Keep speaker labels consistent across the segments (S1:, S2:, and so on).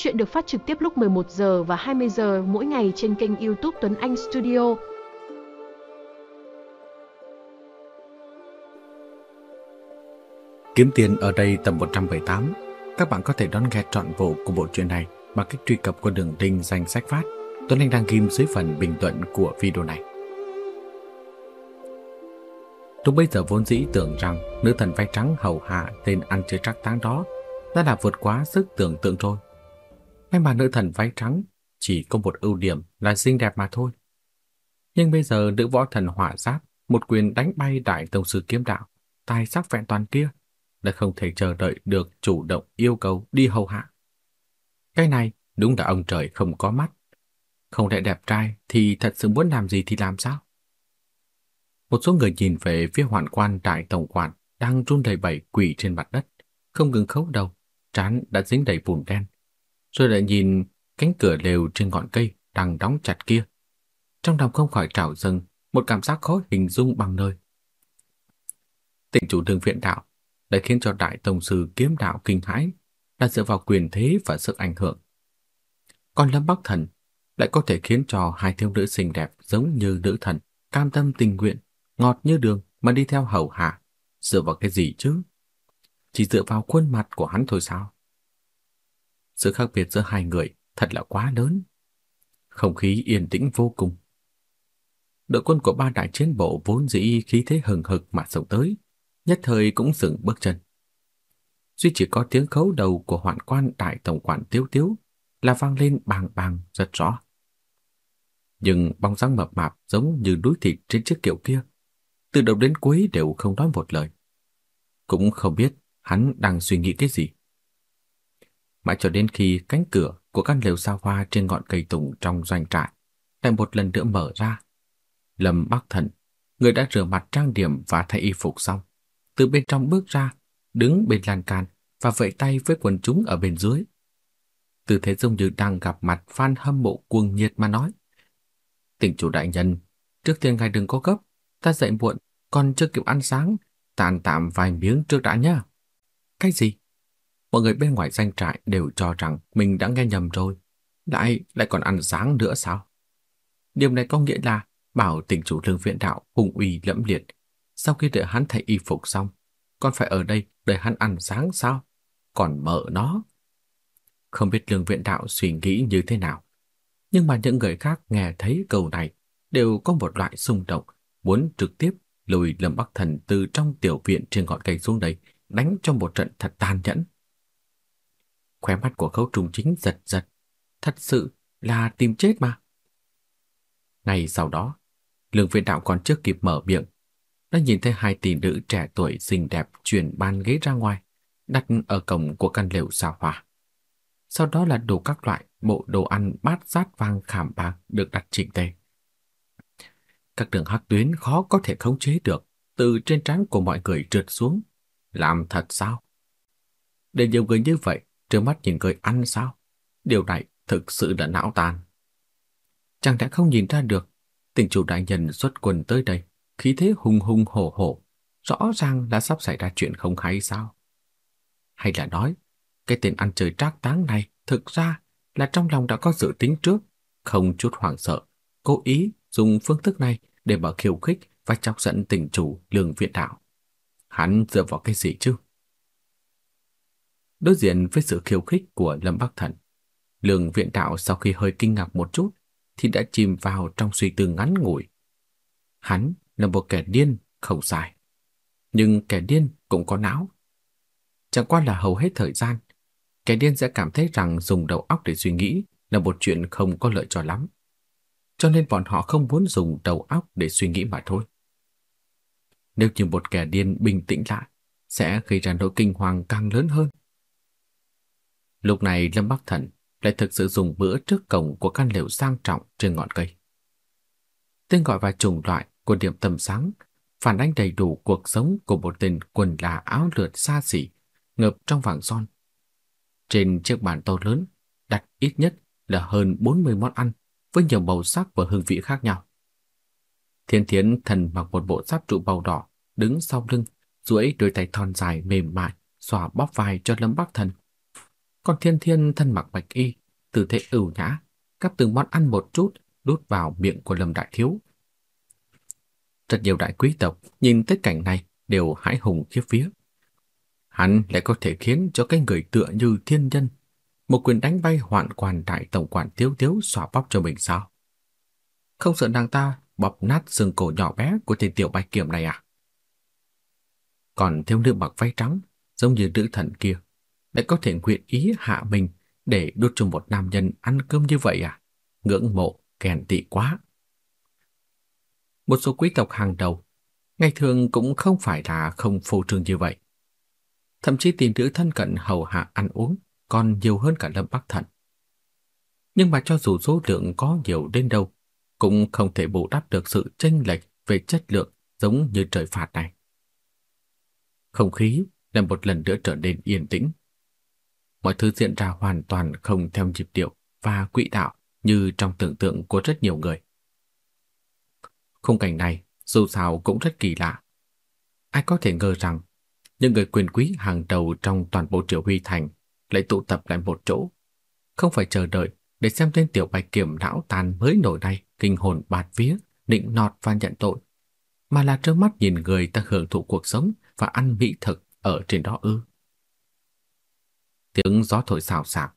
S1: Chuyện được phát trực tiếp lúc 11 giờ và 20 giờ mỗi ngày trên kênh YouTube Tuấn Anh Studio.
S2: Kiếm tiền ở đây tầm 178. Các bạn có thể đón nghe trọn bộ của bộ truyện này bằng cách truy cập qua đường link danh sách phát Tuấn Anh đang ghim dưới phần bình luận của video này. Lúc bây giờ vốn dĩ tưởng rằng nữ thần vai trắng hầu hạ tên ăn chơi trác táng đó đã là vượt quá sức tưởng tượng rồi. May mà nữ thần váy trắng chỉ có một ưu điểm là xinh đẹp mà thôi. Nhưng bây giờ nữ võ thần hỏa giáp một quyền đánh bay đại tông sư kiếm đạo, tài sắc vẹn toàn kia, đã không thể chờ đợi được chủ động yêu cầu đi hầu hạ. Cái này đúng là ông trời không có mắt. Không lẽ đẹp trai thì thật sự muốn làm gì thì làm sao? Một số người nhìn về phía hoàn quan đại tổng quản đang run đầy bẩy quỷ trên mặt đất, không ngừng khấu đầu, trán đã dính đầy bùn đen. Rồi lại nhìn cánh cửa lều trên ngọn cây đang đóng chặt kia. Trong lòng không khỏi trào dâng một cảm giác khó hình dung bằng nơi. Tịnh chủ đường viện đạo đã khiến cho đại tổng sư kiếm đạo kinh hãi, là dựa vào quyền thế và sức ảnh hưởng. Còn Lâm Bắc Thần lại có thể khiến cho hai thiếu nữ xinh đẹp giống như nữ thần, cam tâm tình nguyện, ngọt như đường mà đi theo hầu hạ, dựa vào cái gì chứ? Chỉ dựa vào khuôn mặt của hắn thôi sao? Sự khác biệt giữa hai người thật là quá lớn. Không khí yên tĩnh vô cùng. Đội quân của ba đại chiến bộ vốn dĩ khí thế hừng hực mà sống tới, nhất thời cũng dừng bước chân. Duy chỉ có tiếng khấu đầu của hoạn quan đại tổng quản tiếu tiếu là vang lên bàng bàng rất rõ. Nhưng bóng dáng mập mạp giống như đuối thịt trên chiếc kiệu kia, từ đầu đến cuối đều không nói một lời. Cũng không biết hắn đang suy nghĩ cái gì. Mãi cho đến khi cánh cửa của căn lều sao hoa trên ngọn cây tùng trong doanh trại lại một lần nữa mở ra. Lâm Bắc Thần, người đã rửa mặt trang điểm và thay y phục xong, từ bên trong bước ra, đứng bên lan can và vẫy tay với quần chúng ở bên dưới. Tư thế giống như đang gặp mặt fan hâm mộ cuồng nhiệt mà nói. Tỉnh chủ đại nhân, trước tiên ngài đừng có gấp, ta dậy muộn, còn chưa kịp ăn sáng, tàn tạm vài miếng trước đã nhá. Cái gì? Mọi người bên ngoài danh trại đều cho rằng mình đã nghe nhầm rồi. Lại, lại còn ăn sáng nữa sao? Điều này có nghĩa là bảo tỉnh chủ lương viện đạo hùng uy lẫm liệt. Sau khi đợi hắn thay y phục xong, còn phải ở đây đợi hắn ăn sáng sao? Còn mở nó. Không biết lương viện đạo suy nghĩ như thế nào. Nhưng mà những người khác nghe thấy câu này đều có một loại xung động muốn trực tiếp lùi Lâm Bắc Thần từ trong tiểu viện trên ngọn cây xuống đây, đánh cho một trận thật tàn nhẫn. Khóe mắt của khấu trùng chính giật giật, thật sự là tìm chết mà. Ngày sau đó, Lương Viện Đạo còn chưa kịp mở miệng, đã nhìn thấy hai tỷ nữ trẻ tuổi xinh đẹp chuyển bàn ghế ra ngoài, đặt ở cổng của căn lều xa hỏa. Sau đó là đồ các loại bộ đồ ăn bát rát vàng khảm bạc được đặt chỉnh tề. Các đường hắc tuyến khó có thể khống chế được từ trên trán của mọi người trượt xuống. Làm thật sao? Để nhiều người như vậy trơ mắt nhìn người ăn sao? Điều này thực sự là não tàn. Chẳng đã không nhìn ra được tỉnh chủ đại nhân xuất quân tới đây, khí thế hùng hùng hổ hổ, rõ ràng là sắp xảy ra chuyện không hay sao? Hay là nói, cái tên ăn chơi trác táng này thực ra là trong lòng đã có dự tính trước, không chút hoảng sợ, cố ý dùng phương thức này để mà khiêu khích và chọc giận tỉnh chủ lương viện đạo. Hắn dựa vào cái gì chứ? Đối diện với sự khiêu khích của Lâm Bắc Thần, lương viện đạo sau khi hơi kinh ngạc một chút thì đã chìm vào trong suy tư ngắn ngủi. Hắn là một kẻ điên, không sai. Nhưng kẻ điên cũng có não. Chẳng qua là hầu hết thời gian, kẻ điên sẽ cảm thấy rằng dùng đầu óc để suy nghĩ là một chuyện không có lợi cho lắm cho nên bọn họ không muốn dùng đầu óc để suy nghĩ mà thôi. Nếu như một kẻ điên bình tĩnh lại, sẽ gây ra nỗi kinh hoàng càng lớn hơn. Lúc này Lâm Bắc Thần lại thực sự dùng bữa trước cổng của căn lều sang trọng trên ngọn cây. Tên gọi và chủng loại của điểm tầm sáng phản ánh đầy đủ cuộc sống của một tên quần là áo lượt xa xỉ, ngập trong vàng son. Trên chiếc bàn to lớn đặt ít nhất là hơn 40 món ăn với nhiều màu sắc và hương vị khác nhau. Thiên Thiến thần mặc một bộ giáp trụ màu đỏ, đứng sau lưng, duỗi đôi tay thon dài mềm mại, xòa bóp vai cho Lâm Bắc Thần. Còn Thiên Thiên thân mặc bạch y, tư thế ưu nhã, cắp từng món ăn một chút, đút vào miệng của Lâm Đại Thiếu. Rất nhiều đại quý tộc nhìn tới cảnh này đều hãi hùng khiếp vía. Hắn lại có thể khiến cho cái người tựa như thiên nhân một quyền đánh bay hoạn quan đại tổng quản tiếu tiếu xóa bóc cho mình sao? Không sợ nàng ta bóp nát xương cổ nhỏ bé của tên tiểu bạch kiểm này à? Còn thiếu nữ mặc váy trắng, giống như nữ thần kia, lại có thể nguyện ý hạ mình để đút cho một nam nhân ăn cơm như vậy à? Ngưỡng mộ, kèn tị quá. Một số quý tộc hàng đầu, ngày thường cũng không phải là không phô trương như vậy. Thậm chí tìm nữ thân cận hầu hạ ăn uống còn nhiều hơn cả Lâm Bắc Thần. Nhưng mà cho dù số lượng có nhiều đến đâu, cũng không thể bù đắp được sự chênh lệch về chất lượng giống như trời phạt này. Không khí lại một lần nữa trở nên yên tĩnh. Mọi thứ diễn ra hoàn toàn không theo nhịp điệu và quỹ đạo như trong tưởng tượng của rất nhiều người. Khung cảnh này dù sao cũng rất kỳ lạ. Ai có thể ngờ rằng những người quyền quý hàng đầu trong toàn bộ triều Huy Thành lại tụ tập lại một chỗ, không phải chờ đợi để xem tên tiểu bạch kiểm não tàn mới nổi này kinh hồn bạt vía, định nọt và nhận tội, mà là trơ mắt nhìn người ta hưởng thụ cuộc sống và ăn mỹ thực ở trên đó ư. Tiếng gió thổi xào xạc,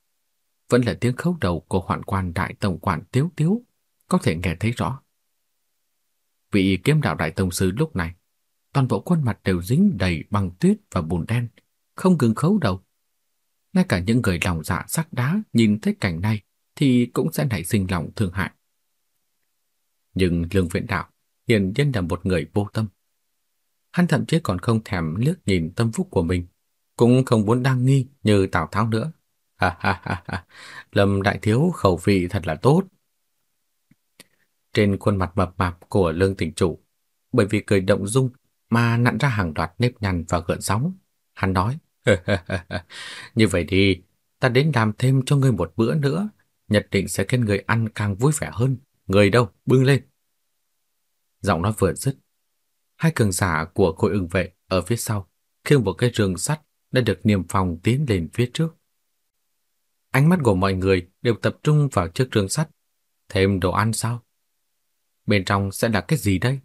S2: vẫn là tiếng khấu đầu của hoạn quan đại tổng quản tiếu tiếu, có thể nghe thấy rõ. Vị kiếm đạo đại tông sư lúc này, toàn bộ khuôn mặt đều dính đầy băng tuyết và bùn đen, không ngừng khấu đầu. Ngay cả những người lòng dạ sắt đá nhìn thấy cảnh này thì cũng sẽ nảy sinh lòng thương hại. Nhưng Lương Viện Đạo hiển nhiên là một người vô tâm. Hắn thậm chí còn không thèm liếc nhìn tâm phúc của mình, cũng không muốn đang nghi như Tào Tháo nữa. Ha ha ha ha, Lâm Đại Thiếu khẩu vị thật là tốt. Trên khuôn mặt mập mạp của Lương Tỉnh Chủ, bởi vì cười động dung mà nặn ra hàng loạt nếp nhăn và gợn sóng, hắn nói, như vậy đi, ta đến làm thêm cho ngươi một bữa nữa, nhất định sẽ khiến người ăn càng vui vẻ hơn. Người đâu, bưng lên. Giọng nói vừa dứt, hai cường giả của khối ưng vệ ở phía sau khiêng một cái rừng sắt đã được niềm phòng tiến lên phía trước. Ánh mắt của mọi người đều tập trung vào chiếc rương sắt. Thêm đồ ăn sao? Bên trong sẽ là cái gì đây?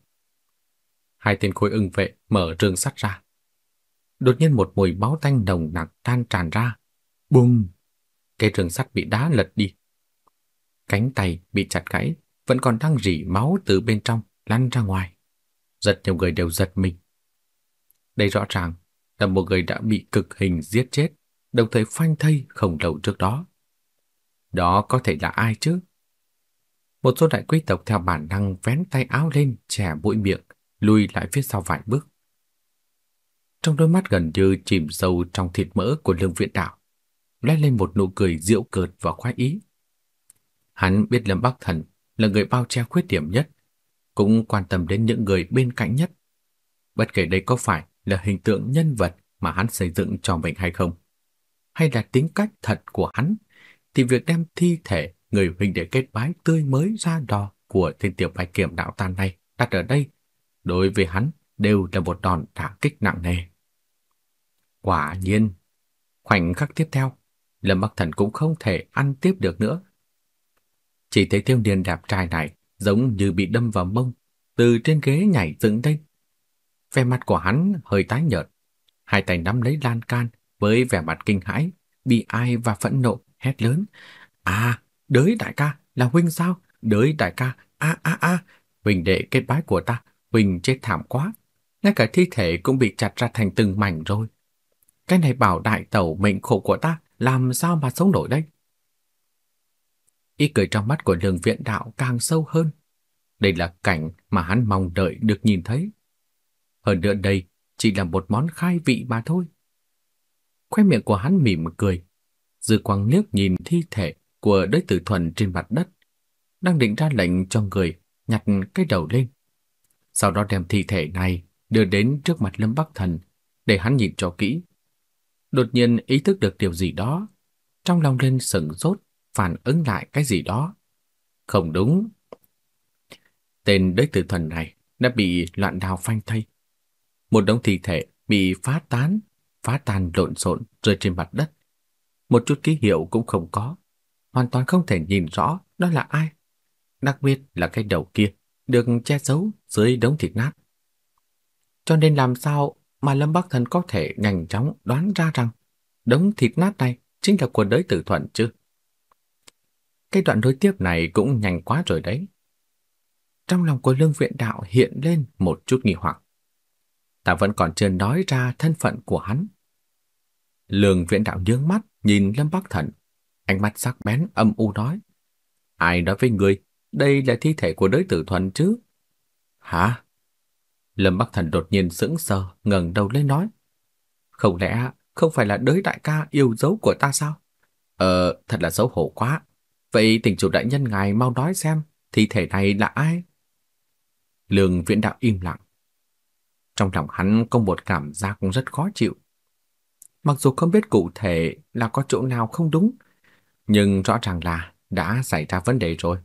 S2: Hai tên khối ưng vệ mở rương sắt ra. Đột nhiên một mùi máu tanh nồng nặc tan tràn ra. Bùm! Cây rương sắt bị đá lật đi. Cánh tay bị chặt gãy, vẫn còn đang rỉ máu từ bên trong lăn ra ngoài. Rất nhiều người đều giật mình. Đây rõ ràng là một người đã bị cực hình giết chết, đồng thời phanh thây không lâu trước đó. Đó có thể là ai chứ? Một số đại quý tộc theo bản năng vén tay áo lên, chè mũi miệng, lùi lại phía sau vài bước. Trong đôi mắt gần như chìm sâu trong thịt mỡ của lương viện đạo, lóe lên một nụ cười diệu cợt và khoái ý. Hắn biết Lâm Bắc Thần là người bao che khuyết điểm nhất, cũng quan tâm đến những người bên cạnh nhất. Bất kể đây có phải là hình tượng nhân vật mà hắn xây dựng cho mình hay không, hay là tính cách thật của hắn, thì việc đem thi thể người huynh đệ kết bái tươi mới ra đò của tên tiểu bạch kiểm đạo tàn này đặt ở đây, đối với hắn đều là một đòn đả kích nặng nề. Quả nhiên, khoảnh khắc tiếp theo, Lâm Bắc Thần cũng không thể ăn tiếp được nữa. Chỉ thấy tiêu niên đẹp trai này giống như bị đâm vào mông, từ trên ghế nhảy dựng lên. Vẻ mặt của hắn hơi tái nhợt, hai tay nắm lấy lan can với vẻ mặt kinh hãi, bị ai và phẫn nộ, hét lớn. À, đới đại ca, là huynh sao? Đới đại ca, a a a, huynh đệ kết bái của ta, huynh chết thảm quá. Ngay cả thi thể cũng bị chặt ra thành từng mảnh rồi. Cái này bảo đại tẩu mệnh khổ của ta, làm sao mà sống nổi đây? Ý cười trong mắt của lương viện đạo càng sâu hơn. Đây là cảnh mà hắn mong đợi được nhìn thấy. Hơn nữa đây chỉ là một món khai vị mà thôi. Khoe miệng của hắn mỉm cười, dư quang liếc nhìn thi thể của đối tử thuần trên mặt đất, đang định ra lệnh cho người nhặt cái đầu lên. Sau đó đem thi thể này đưa đến trước mặt Lâm Bắc Thần để hắn nhìn cho kỹ. Đột nhiên ý thức được điều gì đó, trong lòng lên sừng sốt, phản ứng lại cái gì đó. Không đúng. Tên đối tử thuần này đã bị loạn đào phanh thây. Một đống thi thể bị phá tán, phá tan lộn xộn rơi trên mặt đất. một chút ký hiệu cũng không có, hoàn toàn không thể nhìn rõ đó là ai. Đặc biệt là cái đầu kia được che giấu dưới đống thịt nát. Cho nên làm sao mà Lâm Bắc Thần có thể nhanh chóng đoán ra rằng đống thịt nát này chính là của đới tử thuận chứ? Cái đoạn đối tiếp này cũng nhanh quá rồi đấy. Trong lòng của lương viện đạo hiện lên một chút nghi hoặc. Ta vẫn còn chưa nói ra thân phận của hắn. Lương viện đạo nhướng mắt nhìn Lâm Bắc Thần, ánh mắt sắc bén âm u nói. Ai nói với người, đây là thi thể của đới tử thuần chứ? Hả? Lâm Bắc Thần đột nhiên sững sờ, ngẩng đầu lên nói. Không lẽ không phải là đới đại ca yêu dấu của ta sao? Ờ, thật là xấu hổ quá. Vậy tỉnh chủ đại nhân ngài mau nói xem, thi thể này là ai? Lương viện đạo im lặng. Trong lòng hắn có một cảm giác cũng rất khó chịu. Mặc dù không biết cụ thể là có chỗ nào không đúng, nhưng rõ ràng là đã xảy ra vấn đề rồi.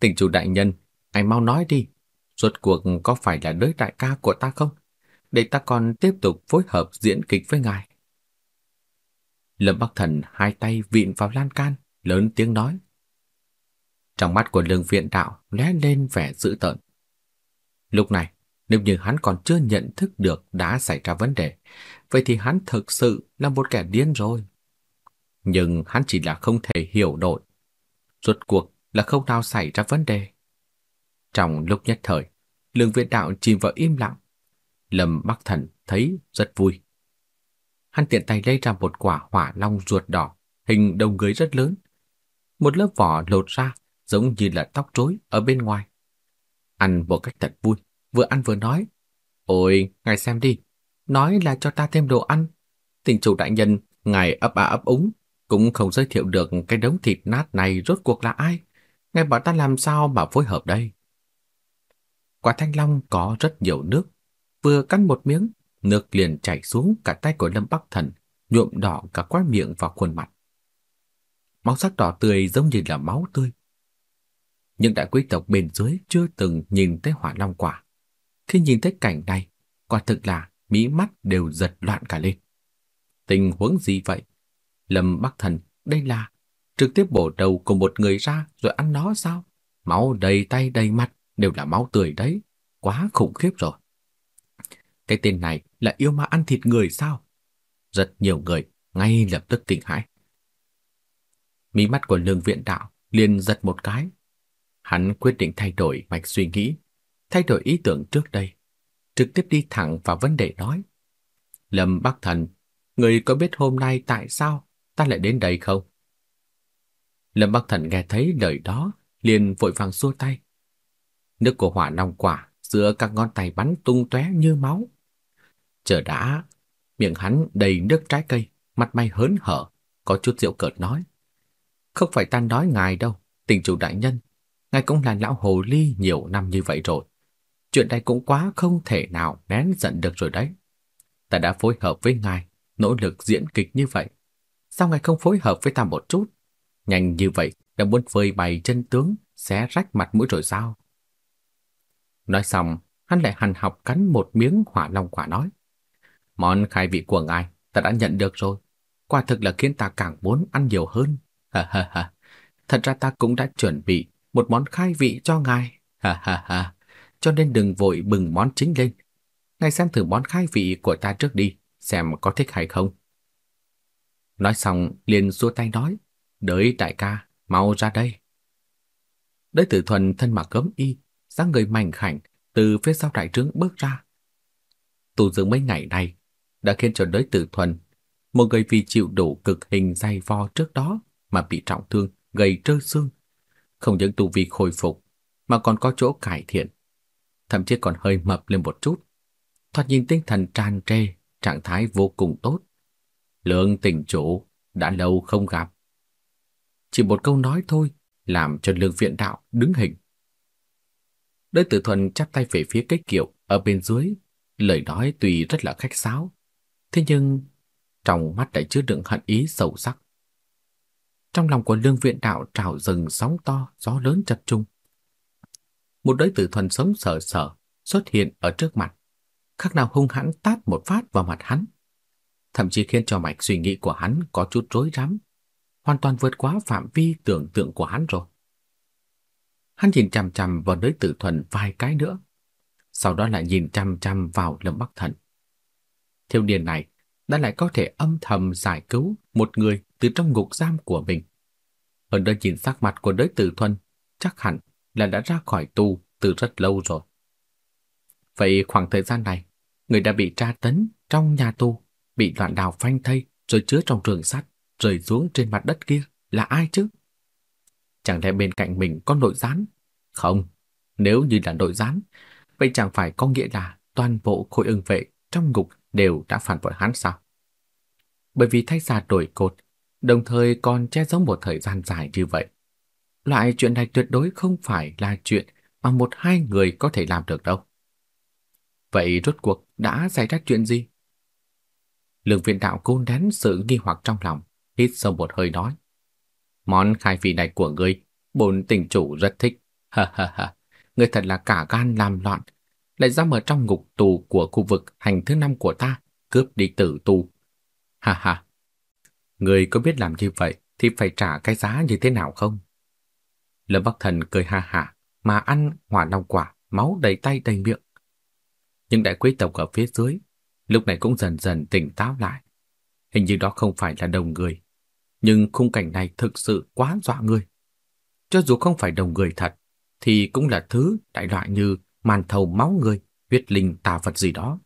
S2: Tỉnh chủ đại nhân, anh mau nói đi, rốt cuộc có phải là đới đại ca của ta không? Để ta còn tiếp tục phối hợp diễn kịch với ngài. Lâm Bắc Thần hai tay vịn vào lan can, lớn tiếng nói. Trong mắt của lương viện đạo lóe lên vẻ dữ tợn. Lúc này, nếu như hắn còn chưa nhận thức được đã xảy ra vấn đề, vậy thì hắn thực sự là một kẻ điên rồi. Nhưng hắn chỉ là không thể hiểu nổi. Rốt cuộc là không nào xảy ra vấn đề. Trong lúc nhất thời, lương viện đạo chìm vào im lặng. Lâm Bắc Thần thấy rất vui. Hắn tiện tay lấy ra một quả hỏa long ruột đỏ, hình đầu người rất lớn. Một lớp vỏ lột ra, giống như là tóc rối ở bên ngoài. Ăn một cách thật vui, vừa ăn vừa nói. Ôi, ngài xem đi, nói là cho ta thêm đồ ăn. Tình chủ đại nhân, ngài ấp à ấp úng, cũng không giới thiệu được cái đống thịt nát này rốt cuộc là ai. Ngài bảo ta làm sao mà phối hợp đây? Quả thanh long có rất nhiều nước. Vừa cắn một miếng, nước liền chảy xuống cả tay của Lâm Bắc Thần, nhuộm đỏ cả quái miệng và khuôn mặt. Máu sắc đỏ tươi giống như là máu tươi. Nhưng đại quý tộc bên dưới chưa từng nhìn thấy hỏa long quả. Khi nhìn thấy cảnh này, quả thực là mí mắt đều giật loạn cả lên. Tình huống gì vậy? Lâm Bắc Thần, đây là trực tiếp bổ đầu của một người ra rồi ăn nó sao? Máu đầy tay đầy mặt đều là máu tươi đấy, quá khủng khiếp rồi. Cái tên này là yêu ma ăn thịt người sao? Rất nhiều người ngay lập tức kinh hãi. Mí mắt của lương viện đạo liền giật một cái. Hắn quyết định thay đổi mạch suy nghĩ, thay đổi ý tưởng trước đây, trực tiếp đi thẳng vào vấn đề nói. Lâm Bắc Thần, người có biết hôm nay tại sao ta lại đến đây không? Lâm Bắc Thần nghe thấy lời đó, liền vội vàng xua tay. Nước của hỏa long quả giữa các ngón tay bắn tung tóe như máu. Chờ đã, miệng hắn đầy nước trái cây, mặt mày hớn hở, có chút rượu cợt nói. Không phải ta nói ngài đâu, tình chủ đại nhân. Ngài cũng là lão hồ ly nhiều năm như vậy rồi. Chuyện này cũng quá không thể nào nén giận được rồi đấy. Ta đã phối hợp với ngài, nỗ lực diễn kịch như vậy. Sao ngài không phối hợp với ta một chút? Nhanh như vậy đã muốn phơi bày chân tướng, xé rách mặt mũi rồi sao? Nói xong, hắn lại hằn học cắn một miếng hỏa long quả nói. Món khai vị của ngài ta đã nhận được rồi. Quả thực là khiến ta càng muốn ăn nhiều hơn. Ha ha ha. Thật ra ta cũng đã chuẩn bị một món khai vị cho ngài. Ha ha ha. Cho nên đừng vội bừng món chính lên. Ngài xem thử món khai vị của ta trước đi, xem có thích hay không. Nói xong liền xua tay nói. Đới đại ca, mau ra đây. Đới tử thuần thân mặc gấm y, dáng người mảnh khảnh từ phía sau đại trướng bước ra. Tù dưỡng mấy ngày này đã khiến cho đới tử thuần, một người vì chịu đủ cực hình dày vò trước đó mà bị trọng thương, gầy trơ xương. Không những tu vi khôi phục, mà còn có chỗ cải thiện. Thậm chí còn hơi mập lên một chút. Thoạt nhìn tinh thần tràn trề, trạng thái vô cùng tốt. Lượng tỉnh chủ, đã lâu không gặp. Chỉ một câu nói thôi, làm cho lương viện đạo đứng hình. Đới tử thuần chắp tay về phía cái kiệu ở bên dưới, lời nói tuy rất là khách sáo, thế nhưng trong mắt lại chứa đựng hận ý sâu sắc. Trong lòng của lương viện đạo trào rừng sóng to, gió lớn chập trung. Một đối tử thuần sống sờ sờ xuất hiện ở trước mặt, khác nào hung hãn tát một phát vào mặt hắn. thậm chí khiến cho mạch suy nghĩ của hắn có chút rối rắm, hoàn toàn vượt quá phạm vi tưởng tượng của hắn rồi. Hắn nhìn chằm chằm vào đối tử thuần vài cái nữa, sau đó lại nhìn chằm chằm vào Lâm Bắc Thần. Thiếu niên này đã lại có thể âm thầm giải cứu một người từ trong ngục giam của mình. Hơn đó nhìn sắc mặt của đối tử thuần, chắc hẳn là đã ra khỏi tù từ rất lâu rồi. Vậy khoảng thời gian này, người đã bị tra tấn trong nhà tù, bị loạn đào phanh thây rồi chứa trong trường sắt, rơi xuống trên mặt đất kia là ai chứ? Chẳng lẽ bên cạnh mình có nội gián? Không, nếu như là nội gián, vậy chẳng phải có nghĩa là toàn bộ khối ưng vệ trong ngục đều đã phản bội hắn sao? Bởi vì thay ra đổi cột, đồng thời còn che giấu một thời gian dài như vậy. Loại chuyện này tuyệt đối không phải là chuyện mà một hai người có thể làm được đâu. Vậy rốt cuộc đã xảy ra chuyện gì? Lương viện đạo cố nén sự nghi hoặc trong lòng, hít sâu một hơi nói. Món khai vị này của ngươi, bổn tình chủ rất thích. Ha ha ha, ngươi thật là cả gan làm loạn, lại dám ở trong ngục tù của khu vực hành thứ năm của ta, cướp đi tử tù. Ha ha, ngươi có biết làm như vậy thì phải trả cái giá như thế nào không? Lâm Bắc Thần cười ha ha, mà ăn hỏa long quả, máu đầy tay đầy miệng. Nhưng đại quý tộc ở phía dưới lúc này cũng dần dần tỉnh táo lại. Hình như đó không phải là đồng người, nhưng khung cảnh này thực sự quá dọa người. Cho dù không phải đồng người thật, thì cũng là thứ đại loại như màn thầu máu người, huyết linh tà vật gì đó.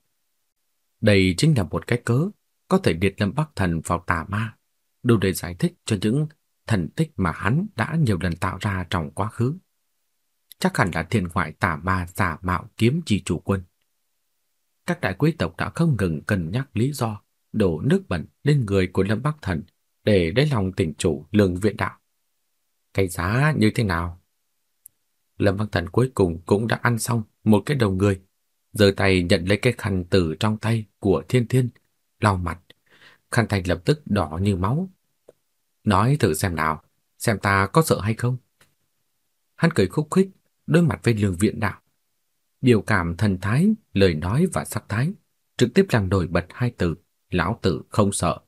S2: Đây chính là một cái cớ có thể điệt lâm bắc thần vào tà ma, đủ để giải thích cho những thần tích mà hắn đã nhiều lần tạo ra trong quá khứ. Chắc hẳn là thiên ngoại tà ma giả mạo kiếm chi chủ quân. Các đại quý tộc đã không ngừng cân nhắc lý do đổ nước bẩn lên người của Lâm Bắc Thần để lấy lòng tỉnh chủ lương viện đạo. Cái giá như thế nào? Lâm Bắc Thần cuối cùng cũng đã ăn xong một cái đầu người, giơ tay nhận lấy cái khăn từ trong tay của Thiên Thiên, lau mặt. Khăn tay lập tức đỏ như máu. Nói thử xem nào, xem ta có sợ hay không? Hắn cười khúc khích, đối mặt với lương viện đạo. Biểu cảm thần thái, lời nói và sắc thái, trực tiếp làm nổi bật hai từ, lão tử không sợ.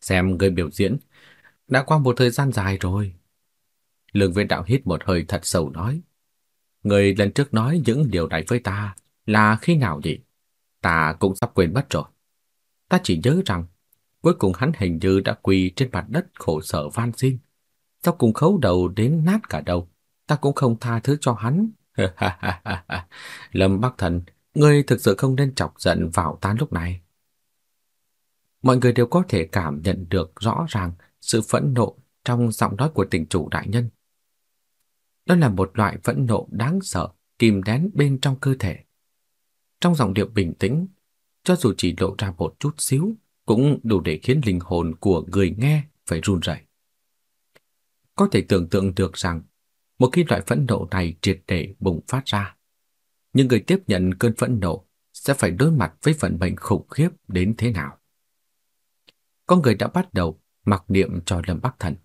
S2: Xem người biểu diễn, đã qua một thời gian dài rồi. Lương viện đạo hít một hơi thật sâu nói. Người lần trước nói những điều này với ta là khi nào nhỉ? Ta cũng sắp quên mất rồi. Ta chỉ nhớ rằng cuối cùng hắn hình như đã quỳ trên mặt đất khổ sở van xin. Sau cùng khấu đầu đến nát cả đầu, ta cũng không tha thứ cho hắn. Lâm Bắc Thần, ngươi thực sự không nên chọc giận vào ta lúc này. Mọi người đều có thể cảm nhận được rõ ràng sự phẫn nộ trong giọng nói của tỉnh chủ đại nhân. Đó là một loại phẫn nộ đáng sợ, kìm đén bên trong cơ thể. Trong giọng điệu bình tĩnh, cho dù chỉ lộ ra một chút xíu, cũng đủ để khiến linh hồn của người nghe phải run rẩy. Có thể tưởng tượng được rằng, một khi loại phẫn nộ này triệt để bùng phát ra, những người tiếp nhận cơn phẫn nộ sẽ phải đối mặt với vận mệnh khủng khiếp đến thế nào. Có người đã bắt đầu mặc niệm cho Lâm Bắc Thần.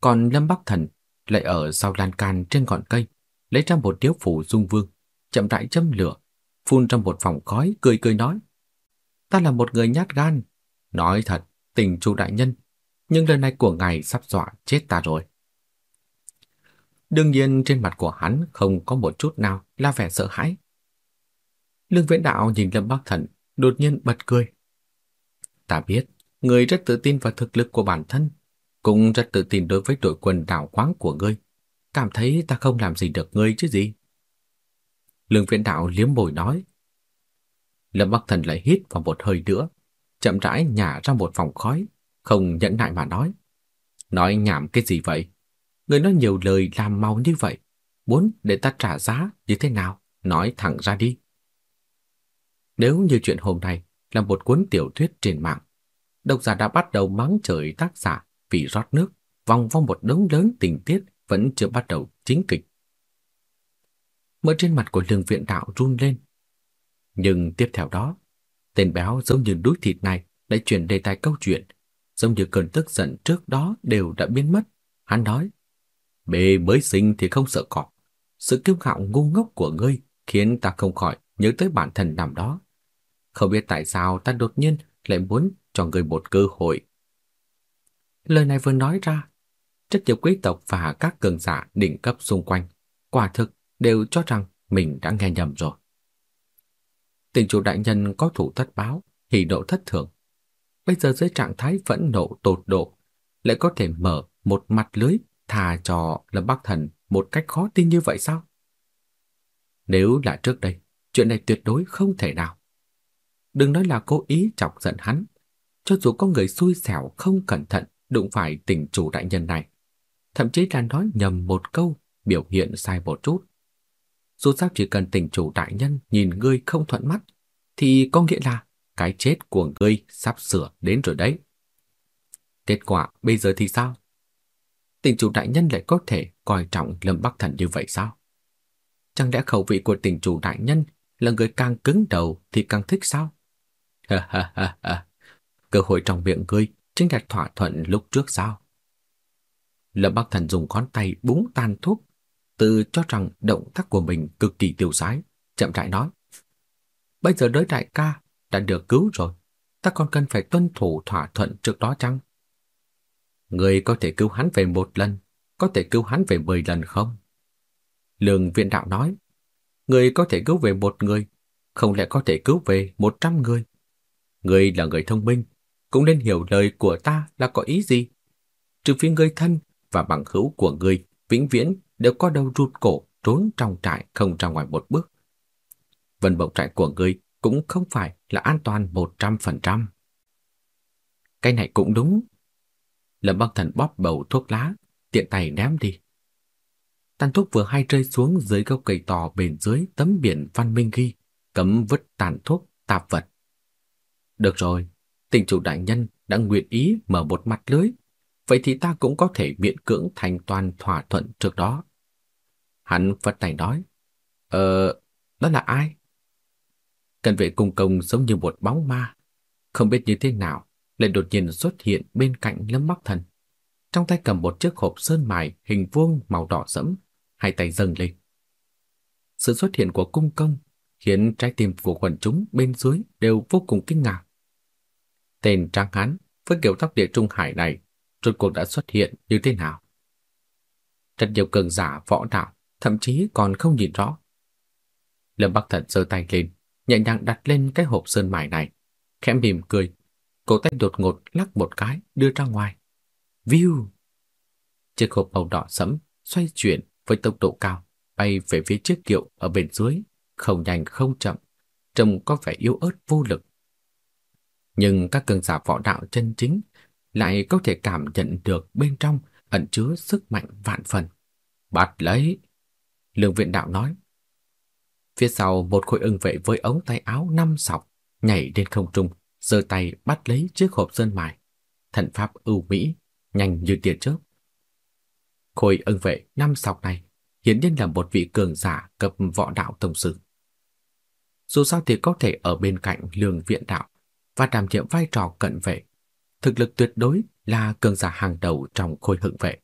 S2: Còn Lâm Bắc Thần lại ở sau lan can trên ngọn cây, lấy ra một điếu phủ dung vương, chậm rãi châm lửa, phun trong một vòng khói, cười cười nói. Ta là một người nhát gan. Nói thật, tình chủ đại nhân, nhưng lời này của ngài sắp dọa chết ta rồi. Đương nhiên trên mặt của hắn không có một chút nào là vẻ sợ hãi. Lương Viễn Đạo nhìn Lâm Bắc Thần, đột nhiên bật cười. Ta biết, người rất tự tin vào thực lực của bản thân, cũng rất tự tin đối với đội quân đảo quáng của ngươi. Cảm thấy ta không làm gì được ngươi chứ gì. Lương Viễn Đạo liếm môi nói. Lâm Bắc Thần lại hít vào một hơi nữa, chậm rãi nhả ra một vòng khói, không nhẫn nại mà nói. Nói nhảm cái gì vậy? Người nói nhiều lời làm mau như vậy, muốn để ta trả giá như thế nào, nói thẳng ra đi. Nếu như chuyện hôm nay là một cuốn tiểu thuyết trên mạng, độc giả đã bắt đầu mắng trời tác giả vì rót nước, vòng vòng một đống lớn tình tiết vẫn chưa bắt đầu chính kịch. Mỡ trên mặt của lương viện đạo run lên. Nhưng tiếp theo đó, tên béo giống như đuối thịt này lại chuyển đề tài câu chuyện, giống như cơn tức giận trước đó đều đã biến mất. Hắn nói, bê mới sinh thì không sợ cọp. Sự kiêu ngạo ngu ngốc của ngươi khiến ta không khỏi nhớ tới bản thân năm đó. Không biết tại sao ta đột nhiên lại muốn cho người một cơ hội. Lời này vừa nói ra, rất nhiều quý tộc và các cường giả đỉnh cấp xung quanh quả thực đều cho rằng mình đã nghe nhầm rồi. Tình chủ đại nhân có thủ thất báo, hỉ nộ thất thường. Bây giờ dưới trạng thái vẫn nộ tột độ, lại có thể mở một mặt lưới thà cho Lâm Bắc Thần một cách khó tin như vậy sao? Nếu là trước đây, chuyện này tuyệt đối không thể nào. Đừng nói là cố ý chọc giận hắn, cho dù có người xui xẻo không cẩn thận đụng phải tình chủ đại nhân này, thậm chí là nói nhầm một câu, biểu hiện sai một chút. Dù sao chỉ cần tình chủ đại nhân nhìn ngươi không thuận mắt, thì có nghĩa là cái chết của ngươi sắp sửa đến rồi đấy. Kết quả bây giờ thì sao? Tình chủ đại nhân lại có thể coi trọng Lâm Bắc Thần như vậy sao? Chẳng lẽ khẩu vị của tình chủ đại nhân là người càng cứng đầu thì càng thích sao? Ha ha ha ha. Cơ hội trong miệng ngươi chính là thỏa thuận lúc trước sao? Lâm Bắc Thần dùng ngón tay búng tan thuốc, tự cho rằng động tác của mình cực kỳ tiêu sái, chậm rãi nói. Bây giờ đới đại ca đã được cứu rồi, ta còn cần phải tuân thủ thỏa thuận trước đó chăng? Người có thể cứu hắn về một lần, có thể cứu hắn về mười lần không? Lương viện đạo nói, người có thể cứu về một người, không lẽ có thể cứu về một trăm người? Người là người thông minh, cũng nên hiểu lời của ta là có ý gì. Trừ phi người thân và bằng hữu của người vĩnh viễn đều có đầu rụt cổ trốn trong trại không ra ngoài một bước. Vân bộng trại của ngươi cũng không phải là an toàn một trăm phần trăm. Cái này cũng đúng. Lâm băng thần bóp bầu thuốc lá, tiện tay ném đi. Tàn thuốc vừa hay rơi xuống dưới gốc cây to bên dưới tấm biển văn minh ghi, cấm vứt tàn thuốc, tạp vật. Được rồi, tình chủ đại nhân đã nguyện ý mở một mặt lưới, vậy thì ta cũng có thể miễn cưỡng thành toàn thỏa thuận trước đó. Hắn phật tay nói, Ờ, đó là ai? Cần vệ cung công giống như một bóng ma, không biết như thế nào, lại đột nhiên xuất hiện bên cạnh Lâm Bắc Thần. Trong tay cầm một chiếc hộp sơn mài hình vuông màu đỏ sẫm, hai tay dâng lên. Sự xuất hiện của cung công khiến trái tim của quần chúng bên dưới đều vô cùng kinh ngạc. Tên Trang Hán với kiểu tóc địa trung hải này rốt cuộc đã xuất hiện như thế nào? Rất nhiều cường giả võ đạo thậm chí còn không nhìn rõ. Lâm Bắc Thần giơ tay lên, nhẹ nhàng đặt lên cái hộp sơn mài này, khẽ mỉm cười, cổ tay đột ngột lắc một cái đưa ra ngoài. View! Chiếc hộp màu đỏ sẫm xoay chuyển với tốc độ cao, bay về phía chiếc kiệu ở bên dưới, không nhanh không chậm, trông có vẻ yếu ớt vô lực. Nhưng các cường giả võ đạo chân chính lại có thể cảm nhận được bên trong ẩn chứa sức mạnh vạn phần. Bắt lấy! Lương viện đạo nói. Phía sau một khối ưng vệ với ống tay áo năm sọc, nhảy lên không trung, giơ tay bắt lấy chiếc hộp sơn mài. Thần pháp ưu mỹ, nhanh như tia chớp. Khối ưng vệ năm sọc này hiển nhiên là một vị cường giả cấp võ đạo tổng sư. Dù sao thì có thể ở bên cạnh lương viện đạo và đảm nhiệm vai trò cận vệ. Thực lực tuyệt đối là cường giả hàng đầu trong khối hựng vệ.